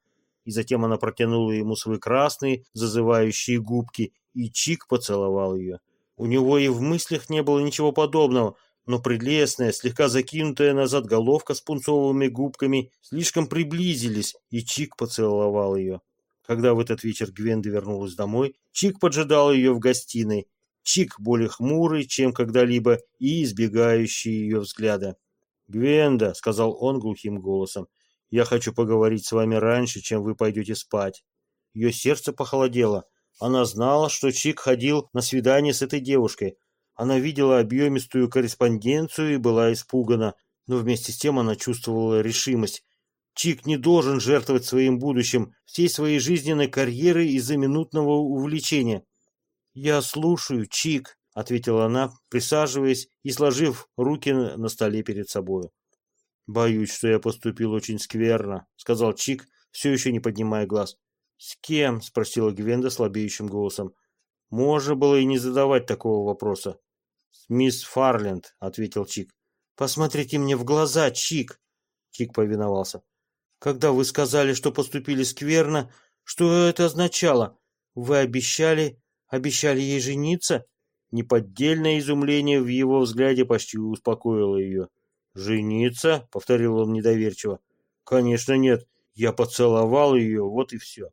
И затем она протянула ему свои красные, зазывающие губки, и Чик поцеловал ее. У него и в мыслях не было ничего подобного — но прелестная, слегка закинутая назад головка с пунцовыми губками слишком приблизились, и Чик поцеловал ее. Когда в этот вечер Гвенда вернулась домой, Чик поджидал ее в гостиной. Чик более хмурый, чем когда-либо, и избегающий ее взгляда. «Гвенда», — сказал он глухим голосом, — «я хочу поговорить с вами раньше, чем вы пойдете спать». Ее сердце похолодело. Она знала, что Чик ходил на свидание с этой девушкой, она видела объемистую корреспонденцию и была испугана, но вместе с тем она чувствовала решимость. Чик не должен жертвовать своим будущим, всей своей жизненной карьерой из-за минутного увлечения. «Я слушаю, Чик», — ответила она, присаживаясь и сложив руки на столе перед собой. «Боюсь, что я поступил очень скверно», — сказал Чик, все еще не поднимая глаз. «С кем?» — спросила Гвенда слабеющим голосом. Можно было и не задавать такого вопроса. «Мисс Фарленд», — ответил Чик. «Посмотрите мне в глаза, Чик!» Чик повиновался. «Когда вы сказали, что поступили скверно, что это означало? Вы обещали, обещали ей жениться?» Неподдельное изумление в его взгляде почти успокоило ее. «Жениться?» — повторил он недоверчиво. «Конечно нет. Я поцеловал ее, вот и все».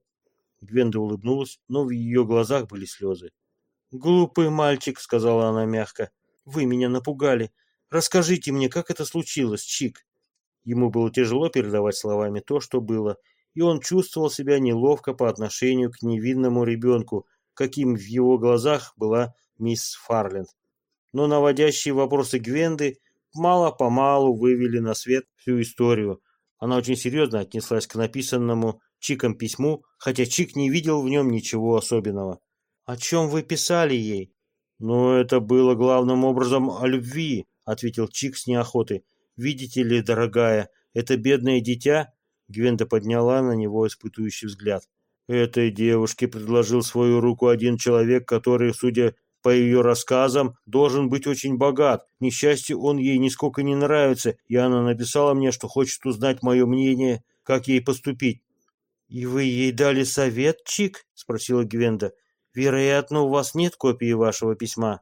Гвенда улыбнулась, но в ее глазах были слезы. «Глупый мальчик», — сказала она мягко. «Вы меня напугали. Расскажите мне, как это случилось, Чик?» Ему было тяжело передавать словами то, что было, и он чувствовал себя неловко по отношению к невинному ребенку, каким в его глазах была мисс Фарленд. Но наводящие вопросы Гвенды мало-помалу вывели на свет всю историю. Она очень серьезно отнеслась к написанному Чиком письму, хотя Чик не видел в нем ничего особенного. «О чем вы писали ей?» «Ну, это было главным образом о любви», — ответил Чик с неохотой. «Видите ли, дорогая, это бедное дитя...» Гвенда подняла на него испытующий взгляд. «Этой девушке предложил свою руку один человек, который, судя по ее рассказам, должен быть очень богат. К несчастью, он ей нисколько не нравится, и она написала мне, что хочет узнать мое мнение, как ей поступить. «И вы ей дали совет, Чик?» — спросила Гвенда. «Вероятно, у вас нет копии вашего письма».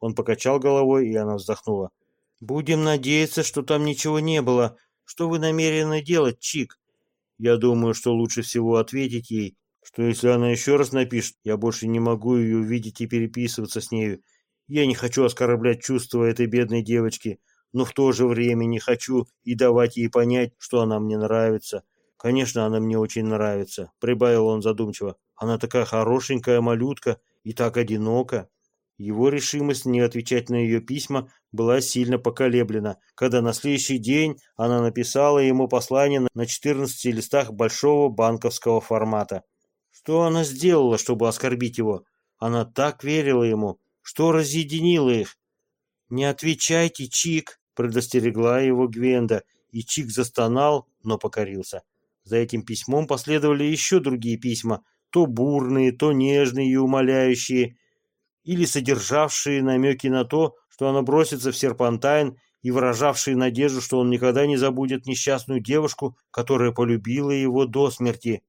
Он покачал головой, и она вздохнула. «Будем надеяться, что там ничего не было. Что вы намерены делать, Чик?» «Я думаю, что лучше всего ответить ей, что если она еще раз напишет, я больше не могу ее увидеть и переписываться с нею. Я не хочу оскорблять чувства этой бедной девочки, но в то же время не хочу и давать ей понять, что она мне нравится. Конечно, она мне очень нравится, прибавил он задумчиво. Она такая хорошенькая малютка и так одинока. Его решимость не отвечать на ее письма была сильно поколеблена, когда на следующий день она написала ему послание на 14 листах большого банковского формата. Что она сделала, чтобы оскорбить его? Она так верила ему, что разъединила их. «Не отвечайте, Чик!» — предостерегла его Гвенда, и Чик застонал, но покорился. За этим письмом последовали еще другие письма, то бурные, то нежные и умоляющие, или содержавшие намеки на то, что она бросится в серпантайн, и выражавшие надежду, что он никогда не забудет несчастную девушку, которая полюбила его до смерти.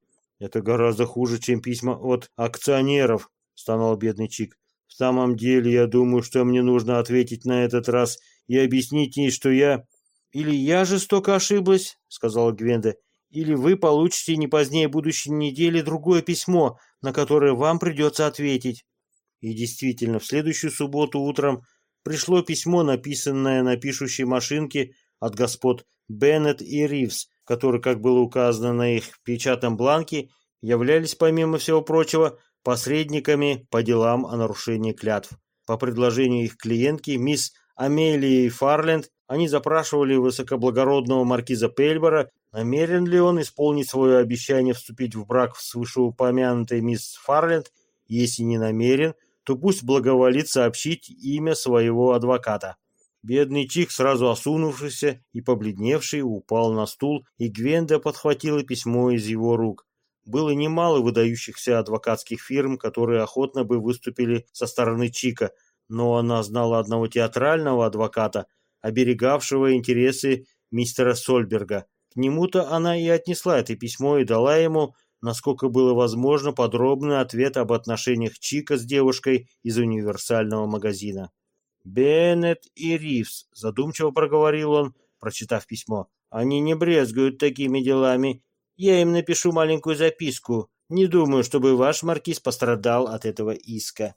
«Это гораздо хуже, чем письма от акционеров», — стонал бедный Чик. «В самом деле, я думаю, что мне нужно ответить на этот раз и объяснить ей, что я...» «Или я жестоко ошиблась», — сказала Гвенда, или вы получите не позднее будущей недели другое письмо, на которое вам придется ответить. И действительно, в следующую субботу утром пришло письмо, написанное на пишущей машинке от господ Беннет и Ривз, которые, как было указано на их печатном бланке, являлись, помимо всего прочего, посредниками по делам о нарушении клятв. По предложению их клиентки, мисс Амелии Фарленд, они запрашивали высокоблагородного маркиза Пельбора Намерен ли он исполнить свое обещание вступить в брак с вышеупомянутой мисс Фарленд? Если не намерен, то пусть благоволит сообщить имя своего адвоката. Бедный Чик, сразу осунувшийся и побледневший, упал на стул, и Гвенда подхватила письмо из его рук. Было немало выдающихся адвокатских фирм, которые охотно бы выступили со стороны Чика, но она знала одного театрального адвоката, оберегавшего интересы мистера Сольберга, к нему-то она и отнесла это письмо и дала ему, насколько было возможно, подробный ответ об отношениях Чика с девушкой из универсального магазина. «Беннет и Ривз», — задумчиво проговорил он, прочитав письмо. «Они не брезгуют такими делами. Я им напишу маленькую записку. Не думаю, чтобы ваш маркиз пострадал от этого иска».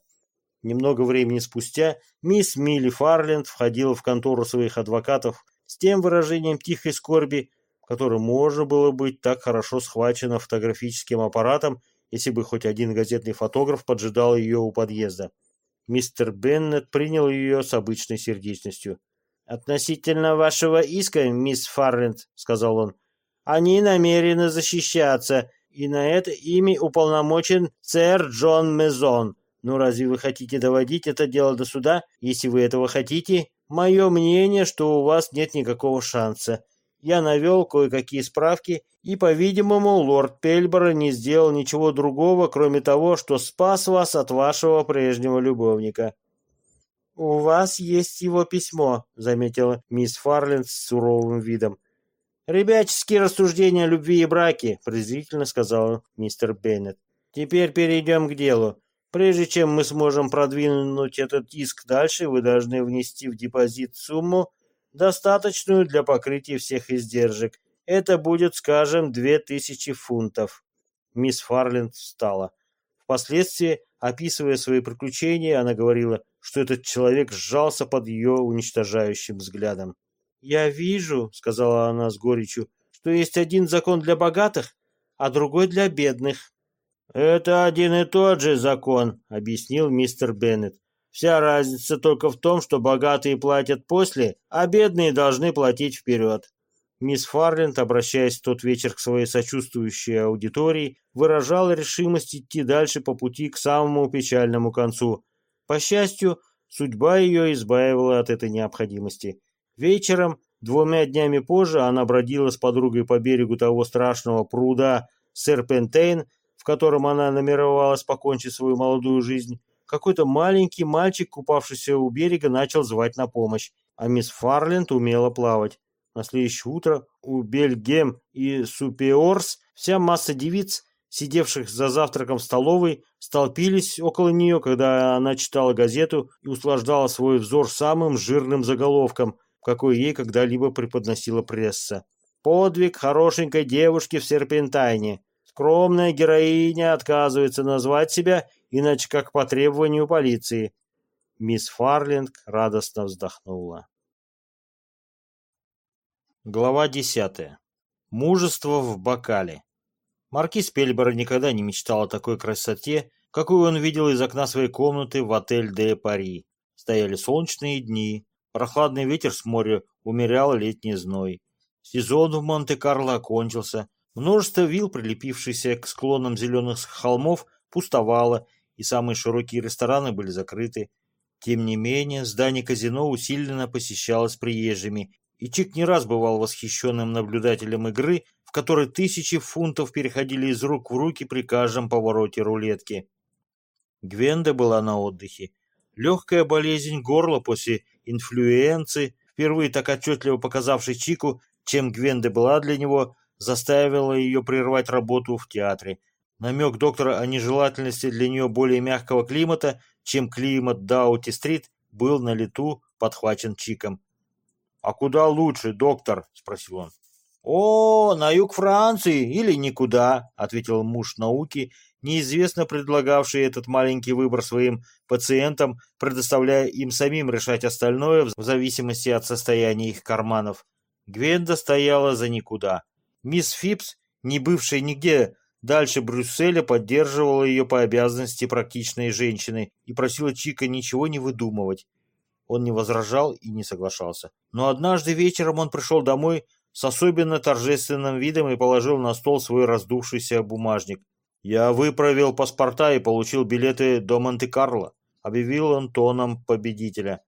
Немного времени спустя мисс Милли Фарленд входила в контору своих адвокатов с тем выражением тихой скорби, которое можно было быть так хорошо схвачено фотографическим аппаратом, если бы хоть один газетный фотограф поджидал ее у подъезда. Мистер Беннет принял ее с обычной сердечностью. «Относительно вашего иска, мисс Фарренд, — сказал он, — они намерены защищаться, и на это ими уполномочен сэр Джон Мезон. Ну разве вы хотите доводить это дело до суда? Если вы этого хотите, мое мнение, что у вас нет никакого шанса. Я навел кое-какие справки, и, по-видимому, лорд Пельбора не сделал ничего другого, кроме того, что спас вас от вашего прежнего любовника. «У вас есть его письмо», — заметила мисс Фарленд с суровым видом. «Ребяческие рассуждения о любви и браке», — презрительно сказал мистер Беннет. «Теперь перейдем к делу. Прежде чем мы сможем продвинуть этот иск дальше, вы должны внести в депозит сумму, достаточную для покрытия всех издержек. Это будет, скажем, две тысячи фунтов». Мисс Фарленд встала. Впоследствии, описывая свои приключения, она говорила, что этот человек сжался под ее уничтожающим взглядом. «Я вижу», — сказала она с горечью, — «что есть один закон для богатых, а другой для бедных». «Это один и тот же закон», — объяснил мистер Беннет. «Вся разница только в том, что богатые платят после, а бедные должны платить вперед». Мисс Фарленд, обращаясь в тот вечер к своей сочувствующей аудитории, выражала решимость идти дальше по пути к самому печальному концу. По счастью, судьба ее избавила от этой необходимости. Вечером, двумя днями позже, она бродила с подругой по берегу того страшного пруда Серпентейн, в котором она намеревалась покончить свою молодую жизнь. Какой-то маленький мальчик, купавшийся у берега, начал звать на помощь, а мисс Фарленд умела плавать. На следующее утро у Бельгем и Супеорс вся масса девиц, сидевших за завтраком в столовой, столпились около нее, когда она читала газету и услаждала свой взор самым жирным заголовком, какой ей когда-либо преподносила пресса. «Подвиг хорошенькой девушки в Серпентайне. Скромная героиня отказывается назвать себя, иначе как по требованию полиции». Мисс Фарлинг радостно вздохнула. Глава десятая. Мужество в бокале. Маркиз Пельбер никогда не мечтал о такой красоте, какую он видел из окна своей комнаты в отель де Пари. Стояли солнечные дни, прохладный ветер с моря умерял летний зной. Сезон в Монте-Карло окончился, множество вилл, прилепившихся к склонам зеленых холмов, пустовало, и самые широкие рестораны были закрыты. Тем не менее, здание казино усиленно посещалось приезжими, и Чик не раз бывал восхищенным наблюдателем игры, в которой тысячи фунтов переходили из рук в руки при каждом повороте рулетки. Гвенда была на отдыхе. Легкая болезнь горла после инфлюенции, впервые так отчетливо показавшей Чику, чем Гвенда была для него, заставила ее прервать работу в театре. Намек доктора о нежелательности для нее более мягкого климата, чем климат Даути-стрит, был на лету подхвачен Чиком. «А куда лучше, доктор?» – спросил он. «О, на юг Франции или никуда», – ответил муж науки, неизвестно предлагавший этот маленький выбор своим пациентам, предоставляя им самим решать остальное в зависимости от состояния их карманов. Гвенда стояла за никуда. Мисс Фипс, не бывшая нигде дальше Брюсселя, поддерживала ее по обязанности практичной женщины и просила Чика ничего не выдумывать. Он не возражал и не соглашался. Но однажды вечером он пришел домой с особенно торжественным видом и положил на стол свой раздувшийся бумажник. «Я выправил паспорта и получил билеты до Монте-Карло», — объявил он тоном победителя.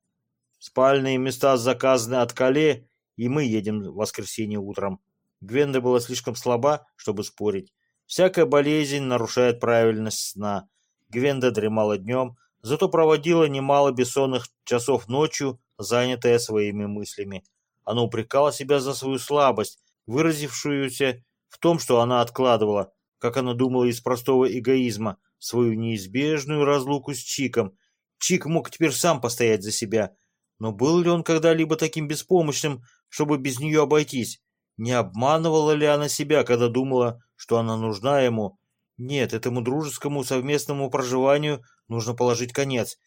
«Спальные места заказаны от Кале, и мы едем в воскресенье утром». Гвенда была слишком слаба, чтобы спорить. Всякая болезнь нарушает правильность сна. Гвенда дремала днем, зато проводила немало бессонных часов ночью, занятая своими мыслями. Она упрекала себя за свою слабость, выразившуюся в том, что она откладывала, как она думала из простого эгоизма, свою неизбежную разлуку с Чиком. Чик мог теперь сам постоять за себя. Но был ли он когда-либо таким беспомощным, чтобы без нее обойтись? Не обманывала ли она себя, когда думала, что она нужна ему? Нет, этому дружескому совместному проживанию Нужно положить конец.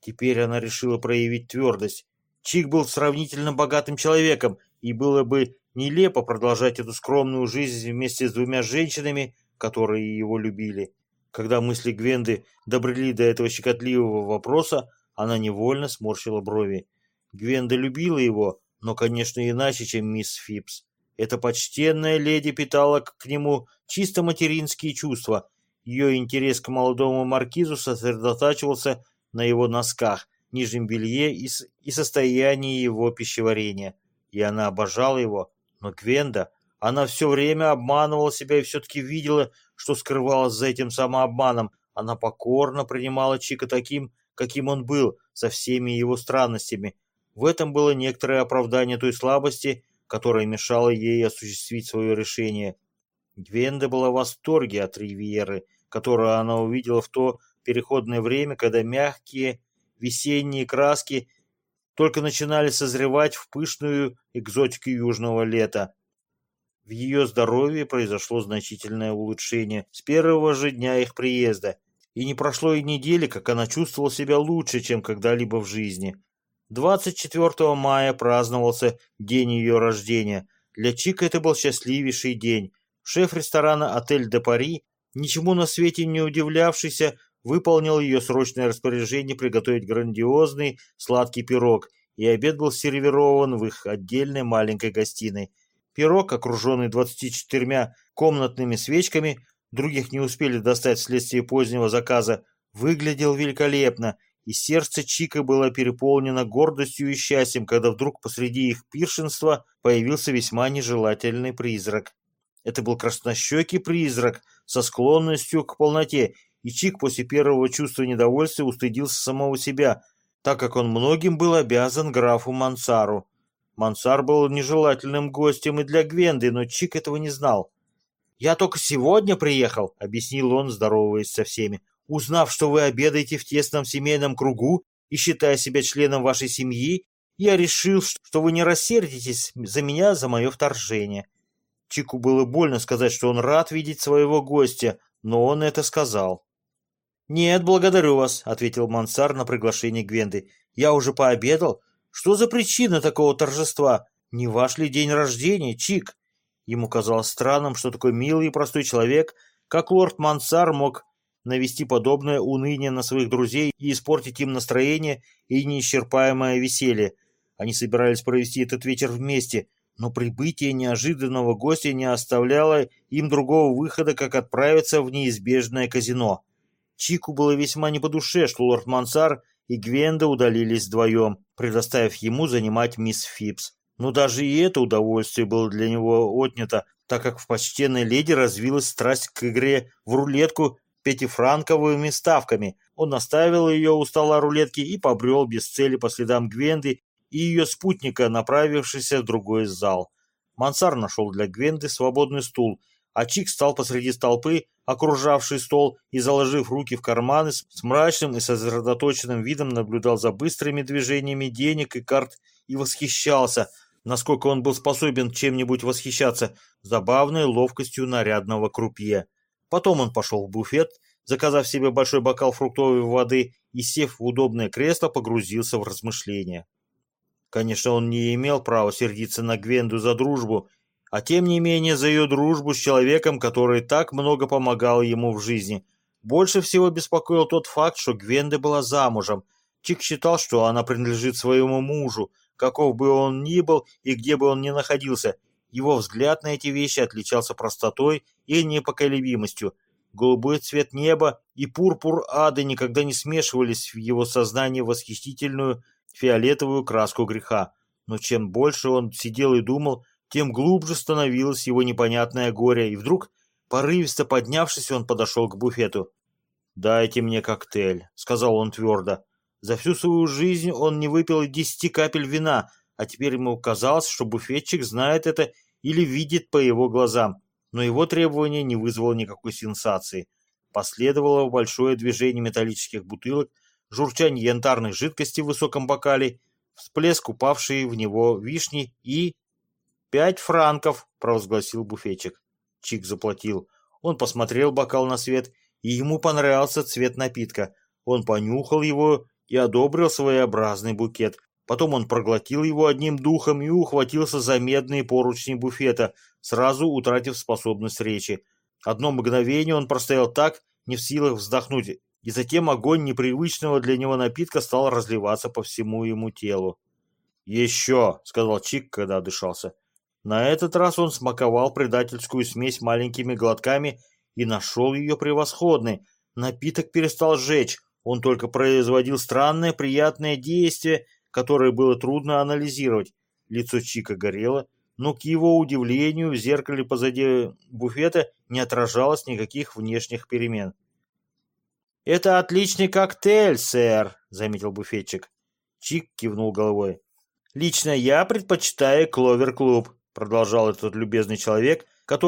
Теперь она решила проявить твердость. Чик был сравнительно богатым человеком, и было бы нелепо продолжать эту скромную жизнь вместе с двумя женщинами, которые его любили. Когда мысли Гвенды добрели до этого щекотливого вопроса, она невольно сморщила брови. Гвенда любила его, но, конечно, иначе, чем мисс Фипс. Эта почтенная леди питала к нему чисто материнские чувства, ее интерес к молодому маркизу сосредотачивался на его носках, нижнем белье и, состоянии его пищеварения. И она обожала его, Но Гвенда, она все время обманывала себя и все-таки видела, что скрывалась за этим самообманом. Она покорно принимала Чика таким, каким он был, со всеми его странностями. В этом было некоторое оправдание той слабости, которая мешала ей осуществить свое решение. Гвенда была в восторге от Ривьеры, которую она увидела в то переходное время, когда мягкие весенние краски только начинали созревать в пышную экзотику южного лета. В ее здоровье произошло значительное улучшение с первого же дня их приезда, и не прошло и недели, как она чувствовала себя лучше, чем когда-либо в жизни. 24 мая праздновался день ее рождения. Для Чика это был счастливейший день. Шеф ресторана «Отель де Пари», ничему на свете не удивлявшийся, выполнил ее срочное распоряжение приготовить грандиозный сладкий пирог, и обед был сервирован в их отдельной маленькой гостиной. Пирог, окруженный 24 комнатными свечками, других не успели достать вследствие позднего заказа, выглядел великолепно, и сердце Чика было переполнено гордостью и счастьем, когда вдруг посреди их пиршенства появился весьма нежелательный призрак. Это был краснощекий призрак со склонностью к полноте, и Чик после первого чувства недовольствия устыдился самого себя, так как он многим был обязан графу Мансару. Мансар был нежелательным гостем и для Гвенды, но Чик этого не знал. «Я только сегодня приехал», — объяснил он, здороваясь со всеми. «Узнав, что вы обедаете в тесном семейном кругу и считая себя членом вашей семьи, я решил, что вы не рассердитесь за меня за мое вторжение». Чику было больно сказать, что он рад видеть своего гостя, но он это сказал. «Нет, благодарю вас», — ответил Мансар на приглашение Гвенды. «Я уже пообедал. Что за причина такого торжества? Не ваш ли день рождения, Чик?» Ему казалось странным, что такой милый и простой человек, как лорд Мансар, мог навести подобное уныние на своих друзей и испортить им настроение и неисчерпаемое веселье. Они собирались провести этот вечер вместе, но прибытие неожиданного гостя не оставляло им другого выхода, как отправиться в неизбежное казино. Чику было весьма не по душе, что лорд Мансар и Гвенда удалились вдвоем, предоставив ему занимать мисс Фипс. Но даже и это удовольствие было для него отнято, так как в почтенной леди развилась страсть к игре в рулетку пятифранковыми ставками. Он наставил ее у стола рулетки и побрел без цели по следам Гвенды и ее спутника, направившийся в другой зал. Мансар нашел для Гвенды свободный стул, а Чик стал посреди толпы, окружавший стол, и, заложив руки в карманы, с мрачным и сосредоточенным видом наблюдал за быстрыми движениями денег и карт и восхищался, насколько он был способен чем-нибудь восхищаться, забавной ловкостью нарядного крупье. Потом он пошел в буфет, заказав себе большой бокал фруктовой воды и, сев в удобное кресло, погрузился в размышления. Конечно, он не имел права сердиться на Гвенду за дружбу, а тем не менее за ее дружбу с человеком, который так много помогал ему в жизни. Больше всего беспокоил тот факт, что Гвенда была замужем. Чик считал, что она принадлежит своему мужу, каков бы он ни был и где бы он ни находился. Его взгляд на эти вещи отличался простотой и непоколебимостью. Голубой цвет неба и пурпур ада никогда не смешивались в его сознании восхитительную фиолетовую краску греха. Но чем больше он сидел и думал, тем глубже становилось его непонятное горе, и вдруг, порывисто поднявшись, он подошел к буфету. «Дайте мне коктейль», — сказал он твердо. За всю свою жизнь он не выпил и десяти капель вина, а теперь ему казалось, что буфетчик знает это или видит по его глазам. Но его требование не вызвало никакой сенсации. Последовало большое движение металлических бутылок, журчание янтарных жидкостей в высоком бокале, всплеск упавшей в него вишни и «Пять франков», — провозгласил буфетчик. Чик заплатил. Он посмотрел бокал на свет, и ему понравился цвет напитка. Он понюхал его и одобрил своеобразный букет. Потом он проглотил его одним духом и ухватился за медные поручни буфета, сразу утратив способность речи. Одно мгновение он простоял так, не в силах вздохнуть, и затем огонь непривычного для него напитка стал разливаться по всему ему телу. «Еще!» — сказал Чик, когда отдышался. На этот раз он смаковал предательскую смесь маленькими глотками и нашел ее превосходной. Напиток перестал жечь, он только производил странное приятное действие, которое было трудно анализировать. Лицо Чика горело, но к его удивлению в зеркале позади буфета не отражалось никаких внешних перемен. «Это отличный коктейль, сэр», — заметил буфетчик. Чик кивнул головой. «Лично я предпочитаю Кловер-клуб», — продолжал этот любезный человек,